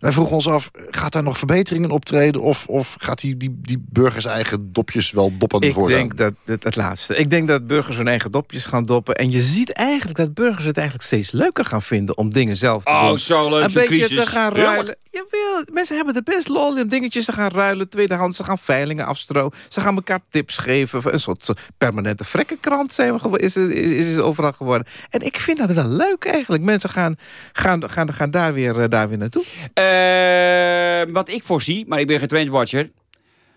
Wij vroegen ons af, gaat daar nog verbeteringen optreden... of, of gaat die, die, die burgers eigen dopjes wel doppen Ik voortaan? denk dat het, het laatste. Ik denk dat burgers hun eigen dopjes gaan doppen. En je ziet eigenlijk dat burgers het eigenlijk steeds leuker gaan vinden... om dingen zelf te Oh, doen. zo leuk, Een beetje crisis. te gaan ruilen. Jawel, mensen hebben er best lol in om dingetjes te gaan ruilen. Tweedehands, ze gaan veilingen afstromen. Ze gaan elkaar tips geven. Een soort, permanente frekkenkrant zijn we is, het- is, is het overal geworden. En ik vind dat wel leuk eigenlijk. Mensen gaan, gaan, gaan, gaan daar, weer, eh, daar weer naartoe. Eh, wat ik voorzie, maar ik ben geen trendwatcher.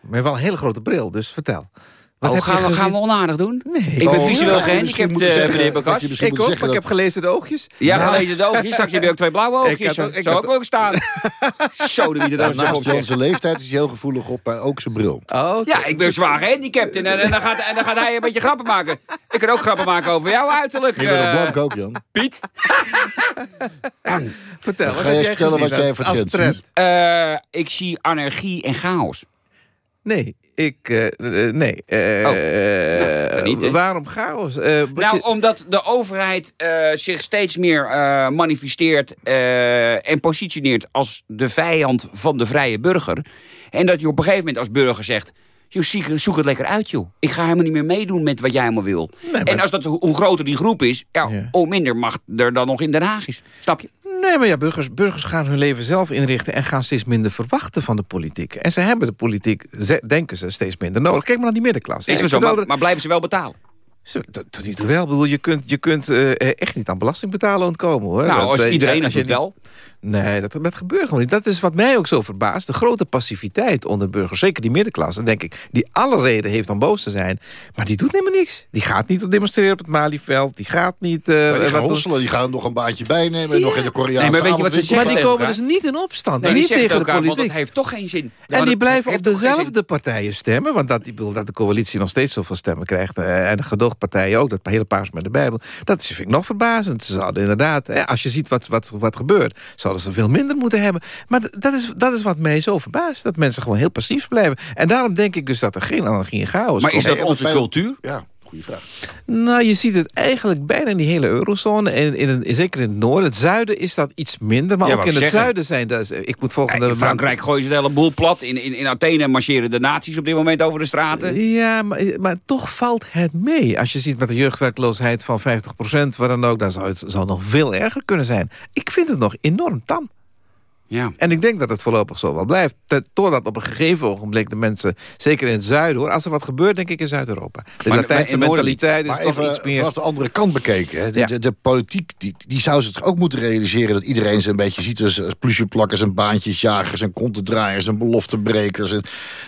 Maar wel een hele grote bril, dus vertel. Wat Oh, gaan, we, gaan we onaardig doen? Nee. Ik ben Oh, visueel ja, gehandicapt, eh, meneer Bakas. Ik moet ook, ik heb gelezen de oogjes. Ja, Ja. gelezen de oogjes. Straks heb je ook twee blauwe oogjes. ook- ik zou had ook wel staan. Zo, de wie Ja, dat naast zijn leeftijd is hij heel gevoelig op eh, ook zijn bril. Oh. Ja, ik ben zwaar gehandicapt. En, en, dan gaat, en dan gaat hij een beetje grappen maken. Ik kan ook grappen maken over jouw uiterlijk. Je bent eh, een blank ook, Jan. Piet. Vertel, wat Ga heb jij vertellen wat jij ziet? Eh, ik zie anarchie en chaos. Nee, ik... eh, eh, nee. eh, Oh. Nou, niet, waarom chaos? Nou, omdat de overheid zich steeds meer manifesteert en positioneert als de vijand van de vrije burger. En dat je op een gegeven moment als burger zegt... Joh, zoek, zoek het lekker uit, joh. Ik ga helemaal niet meer meedoen met wat jij helemaal wil. maar- En als dat, hoe groter die groep is, ja, Ja. hoe minder macht er dan nog in Den Haag is. Snap je? Nee, maar ja, burgers, burgers gaan hun leven zelf inrichten... en gaan steeds minder verwachten van de politiek. En ze hebben de politiek, ze- denken ze, steeds minder nodig. Kijk maar naar die middenklasse. Is zo, maar, maar blijven ze wel betalen? Tot, nu toe wel. Ik bedoel, je kunt, je kunt eh, echt niet aan belasting betalen ontkomen. Hoor. Nou, als eh, iedereen het je niet- wel. Nee, dat, dat gebeurt gewoon niet. Dat is wat mij ook zo verbaast. De grote passiviteit onder burgers, zeker die middenklasse... denk ik, die alle reden heeft om boos te zijn. Maar die doet helemaal niks. Die gaat niet demonstreren op het Malieveld. Die gaat niet... eh, Maar die wat gaan hosselen, die gaan nog een baantje bijnemen. Nog in de Koreaanse Nee, maar weet je wat ze avondwinkel. zeggen Maar die komen dus niet in opstand. Nee, die niet tegen de politiek. dat heeft toch geen zin. En die blijven op dezelfde partijen stemmen. Want dat, ik bedoel, dat de coalitie nog steeds zoveel stemmen krijgt. eh, en de gedoogpartijen ook. Dat hele paars met de Bijbel. Dat is, vind ik nog verbazend. Ze zouden inderdaad, eh, als je ziet wat, wat, wat gebeurt... zouden ze veel minder moeten hebben. Maar dat is, dat is wat mij zo verbaast. Dat mensen gewoon heel passief blijven. En daarom denk ik dus dat er geen anarchie en chaos Maar is dat onze cultuur? Ja, goede vraag. Nou, je ziet het eigenlijk bijna in die hele eurozone. En in, zeker in het noorden. Het zuiden is dat iets minder. Maar Ja, ook in het zuiden zijn... Dat is, ik moet volgende in maand- Frankrijk gooien ze de hele boel plat. In, in, in Athene marcheren de nazi's op dit moment over de straten. Ja, maar, maar toch valt het mee. Als je ziet met een jeugdwerkloosheid van 50%, waar dan ook, dan zou het zou nog veel erger kunnen zijn. Ik vind het nog enorm tam. Ja. En ik denk dat het voorlopig zo wel blijft. Totdat op een gegeven ogenblik de mensen, zeker in het zuiden hoor, als er wat gebeurt, denk ik in Zuid-Europa. De Maar- Latijnse maar mentaliteit is Maar toch even iets meer. vanaf de andere kant bekeken. Hè. De, Ja. de, de politiek die, die zou zich ook moeten realiseren... dat iedereen ze een beetje ziet als, als plusjeplakkers en baantjesjagers... en kontendraaiers en beloftebrekers. En,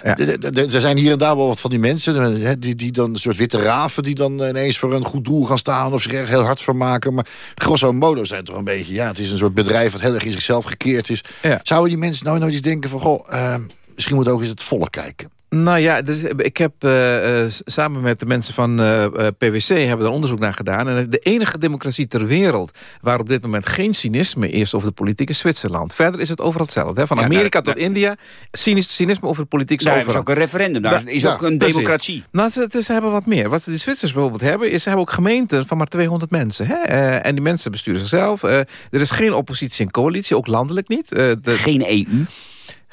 Ja. er zijn hier en daar wel wat van die mensen... hè, die, die dan een soort witte raven... die dan ineens voor een goed doel gaan staan... of zich er heel hard van maken. Maar grosso modo zijn het toch een beetje... ja, het is een soort bedrijf wat heel erg in zichzelf gekeerd is. Ja. Zouden die mensen nou nooit eens denken van... goh, eh, misschien moet ook eens het volk kijken. Nou ja, dus ik heb eh, eh, samen met de mensen van eh, PwC hebben er onderzoek naar gedaan. En de enige democratie ter wereld waar op dit moment geen cynisme is over de politiek is Zwitserland. Verder is het overal hetzelfde. Hè? Van Ja, Amerika daar- tot India, cynisch, cynisme over de politiek is Daar is overal. ook een referendum. Daar Da- is ja, ook een precies. democratie. Nou, ze, ze hebben wat meer. Wat de Zwitsers bijvoorbeeld hebben... is ze hebben ook gemeenten van maar 200 mensen. Hè? En die mensen besturen zichzelf. Er is geen oppositie en coalitie, ook landelijk niet. De- Geen EU.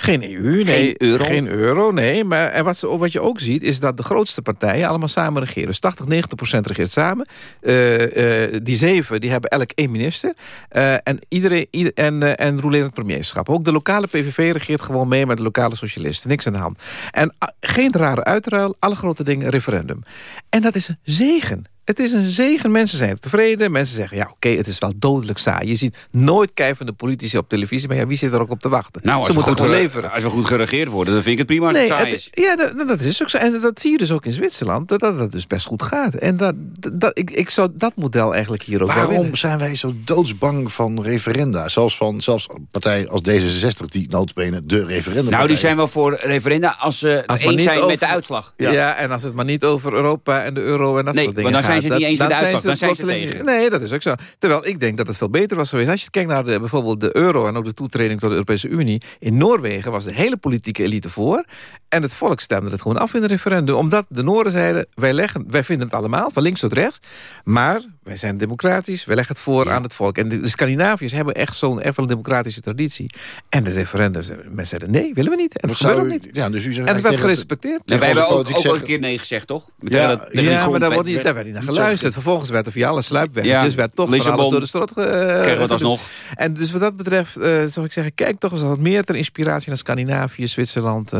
Geen EU, nee. Geen euro? Geen euro, nee. Maar en wat, wat je ook ziet, is dat de grootste partijen allemaal samen regeren. Dus 80, 90 procent regeert samen. Eh, eh, die zeven, die hebben elk één minister. Eh, en, iedereen, ieder, en, en rolerend premierschap. Ook de lokale PVV regeert gewoon mee met de lokale socialisten. Niks aan de hand. En ah, geen rare uitruil, alle grote dingen referendum. En dat is een zegen. Het is een zegen. Mensen zijn tevreden. Mensen zeggen, ja, oké, het is wel dodelijk saai. Je ziet nooit kijvende politici op televisie. Maar ja, wie zit er ook op te wachten? Nou, als Ze we, moeten goed leveren. als we goed geregeerd worden, dan vind ik het prima als het saai het- is. ja, dat, dat is ook zo. En dat zie je dus ook in Zwitserland. Dat dat, dat dus best goed gaat. En dat, dat, ik, ik zou dat model eigenlijk hier ook wel Waarom zijn wij zo doodsbang van referenda? Zelfs van zelfs een partij als D66, die notabene de referendum. Nou, die zijn wel voor referenda als ze Als eens zijn over- met de uitslag. Ja. en als het maar niet over Europa en de euro en dat Nee, soort dingen zijn ze het niet eens met de uitslag, het dan zijn ze tegen. Nee, dat is ook zo. Terwijl ik denk dat het veel beter was geweest. Als je kijkt naar de, bijvoorbeeld de euro en ook de toetreding tot de Europese Unie. In Noorwegen was de hele politieke elite voor. En het volk stemde het gewoon af in het referendum. Omdat de Noorden zeiden, wij, leggen, wij vinden het allemaal, van links tot rechts. Maar wij zijn democratisch, wij leggen het voor aan het volk. En de, de Scandinaviërs hebben echt zo'n echt wel een democratische traditie. En de referendums, mensen zeiden nee, willen we niet. En dat gebeurde niet. ja, dus u en het werd gerespecteerd. Ja, wij hebben ook, ook al een keer nee gezegd, toch? Met Ja, de Ja, maar daar, wordt niet, daar werd niet naar geluisterd. Vervolgens werd er via alle sluipweggetjes... Ja, werd toch Lissabon. alles door de strot gedoe. alsnog. En dus wat dat betreft eh, zou ik zeggen... kijk toch eens wat meer ter inspiratie naar Scandinavië, Zwitserland. eh,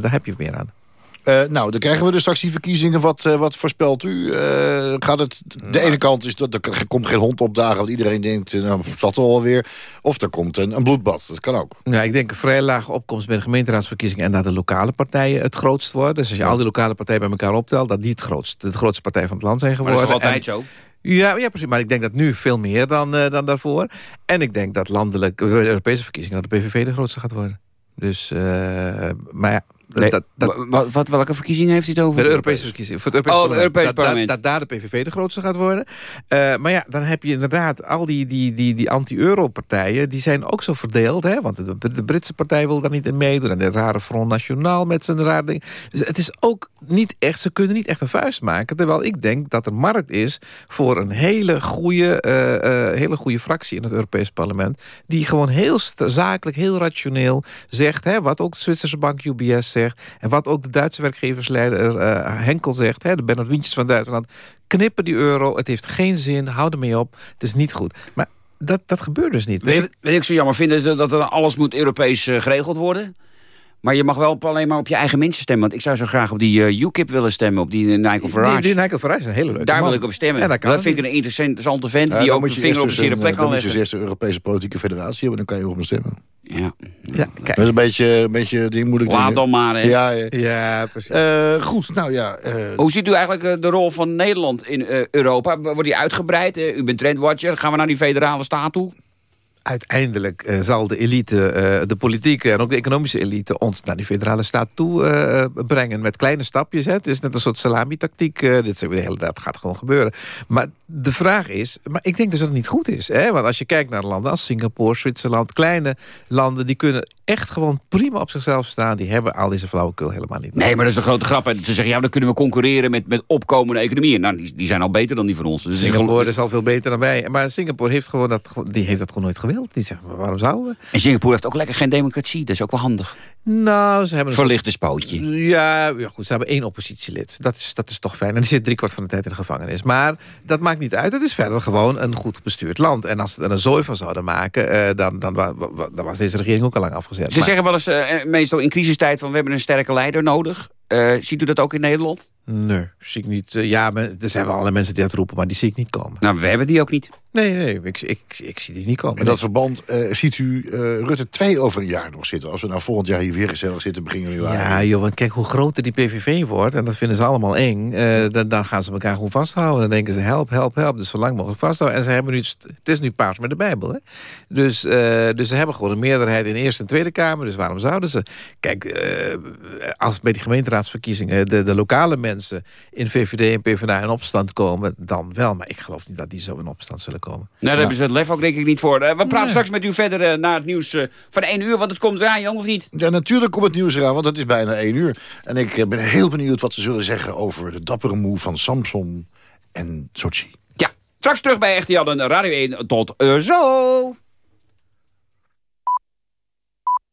daar heb je meer aan. Eh, nou, dan krijgen we dus straks die verkiezingen. Wat, eh, wat voorspelt u? Eh, gaat het, de ene kant is dat er komt geen hond opdagen... want iedereen denkt, nou, dat er alweer. Of er komt een, een bloedbad. Dat kan ook. Ja, ik denk een vrij lage opkomst bij de gemeenteraadsverkiezingen... en dat de lokale partijen het grootst worden. Dus als je al die lokale partijen bij elkaar optelt... dat die het grootst, de grootste partij van het land zijn Maar geworden. dat is altijd En- zo? Ja, ja, precies. Maar ik denk dat nu veel meer dan, eh, dan daarvoor. En ik denk dat landelijk, eh, Europese verkiezingen... dat de PVV de grootste gaat worden. Dus, eh, maar ja... dat- Nee, dat, dat, wa- wa- wat, welke verkiezingen heeft hij het over? de Europese verkiezingen. Voor het Europese Oh, parlement. Europees dat, parlement. Dat, daar de PVV de grootste gaat worden. Eh, maar ja, dan heb je inderdaad al die, die, die, die anti-euro-partijen... die zijn ook zo verdeeld. Hè? Want de, de Britse partij wil daar niet in meedoen. En de rare Front National met zijn rare ding. Dus het is ook niet echt... ze kunnen niet echt een vuist maken. Terwijl ik denk dat er markt is voor een hele goede, eh, eh, hele goede fractie... in het Europese parlement. Die gewoon heel zakelijk, heel rationeel zegt... Hè, wat ook de Zwitserse bank UBS zegt... en wat ook de Duitse werkgeversleider eh, Henkel zegt... Hè, de Bernard Wientjes van Duitsland... knippen die euro, het heeft geen zin, hou ermee op, het is niet goed. Maar dat, dat gebeurt dus niet. Dus Weet, weet ik zo jammer vinden dat er alles moet Europees eh, geregeld worden? Maar je mag wel op, alleen maar op je eigen mensen stemmen. Want ik zou zo graag op die uh, UKIP willen stemmen. Op die uh, Nigel Farage. Die, die Nigel Farage is een hele leuke Daar man. wil ik op stemmen. Ja, dat kan vind ik een interessante vent. Ja, die dan ook de je vinger op eerst de zere plek een, kan Dan moet je leggen. dus eerst de Europese politieke federatie hebben. Dan kan je op hem stemmen. Ja. Ja, kijk. Dat is een beetje, een beetje die moeilijk Laat dan maar. Hè. Ja, ja. Ja, precies. Eh, goed, nou ja. eh, Hoe ziet u eigenlijk eh, de rol van Nederland in eh, Europa? Wordt die uitgebreid? Eh, u bent trendwatcher. Gaan we naar die federale staat toe? Uiteindelijk eh, zal de elite, eh, de politieke en ook de economische elite... ons naar die federale staat toe eh, brengen met kleine stapjes. Hè. Het is net een soort salami-tactiek. dit, dat gaat gewoon gebeuren. Maar de vraag is... Maar ik denk dus dat het niet goed is. Hè? Want als je kijkt naar landen als Singapore, Zwitserland... kleine landen, die kunnen echt gewoon prima op zichzelf staan. Die hebben al deze flauwekul helemaal niet. Nee, maar dat is de grote grap. hè. Ze zeggen, ja, dan kunnen we concurreren met, met opkomende economieën. Nou, die, die zijn al beter dan die van ons. Dus Singapore is al veel beter dan wij. Maar Singapore heeft gewoon dat, die heeft dat gewoon nooit gewild. Die zeggen, maar waarom zouden we? En Singapore heeft ook lekker geen democratie. Dat is ook wel handig. Nou, ze hebben... een Verlichte spootje. Ja, ja, goed, ze hebben één oppositielid. Dat is, dat is toch fijn. En die zit driekwart van de tijd in de gevangenis. Maar dat maakt niet uit. Het is verder gewoon een goed bestuurd land. En als ze er een zooi van zouden maken... eh, dan, dan, wa- wa- dan was deze regering ook al lang afgezet. Ze Maar- zeggen wel eens, eh, meestal in crisistijd, van we hebben een sterke leider nodig. Eh, ziet u dat ook in Nederland? Nee, zie ik niet. Eh, ja, maar er zijn wel alle mensen die dat roepen, maar die zie ik niet komen. Nou, we hebben die ook niet. Nee, nee, ik, ik, ik, zie die niet komen. in dat verband eh, ziet u eh, Rutte 2 over een jaar nog zitten. Als we nou volgend jaar hier weer gezellig zitten, begin januari. Ja, joh, want kijk hoe groter die PVV wordt... en dat vinden ze allemaal eng... eh, dan, dan gaan ze elkaar gewoon vasthouden. Dan denken ze help, help, help. Dus zo lang mogelijk vasthouden. En ze hebben nu, het is nu paars met de Bijbel. Hè? Dus, eh, dus ze hebben gewoon een meerderheid in de Eerste en Tweede Kamer. Dus waarom zouden ze... Kijk, eh, als bij die gemeenteraadsverkiezingen... De, de lokale mensen in VVD en PvdA in opstand komen... dan wel. Maar ik geloof niet dat die zo in opstand zullen komen. Nou, daar hebben ze het lef ook denk ik niet voor. Eh, we praten straks met u verder eh, na het nieuws eh, van 1 uur. Want het komt eraan, jong, of niet? Ja, natuurlijk komt het nieuws eraan, want het is bijna één uur. En ik ben heel benieuwd wat ze zullen zeggen over de dappere move van Samson en Sochi. Ja, straks terug bij Echte Jan en Radio 1. Tot zo!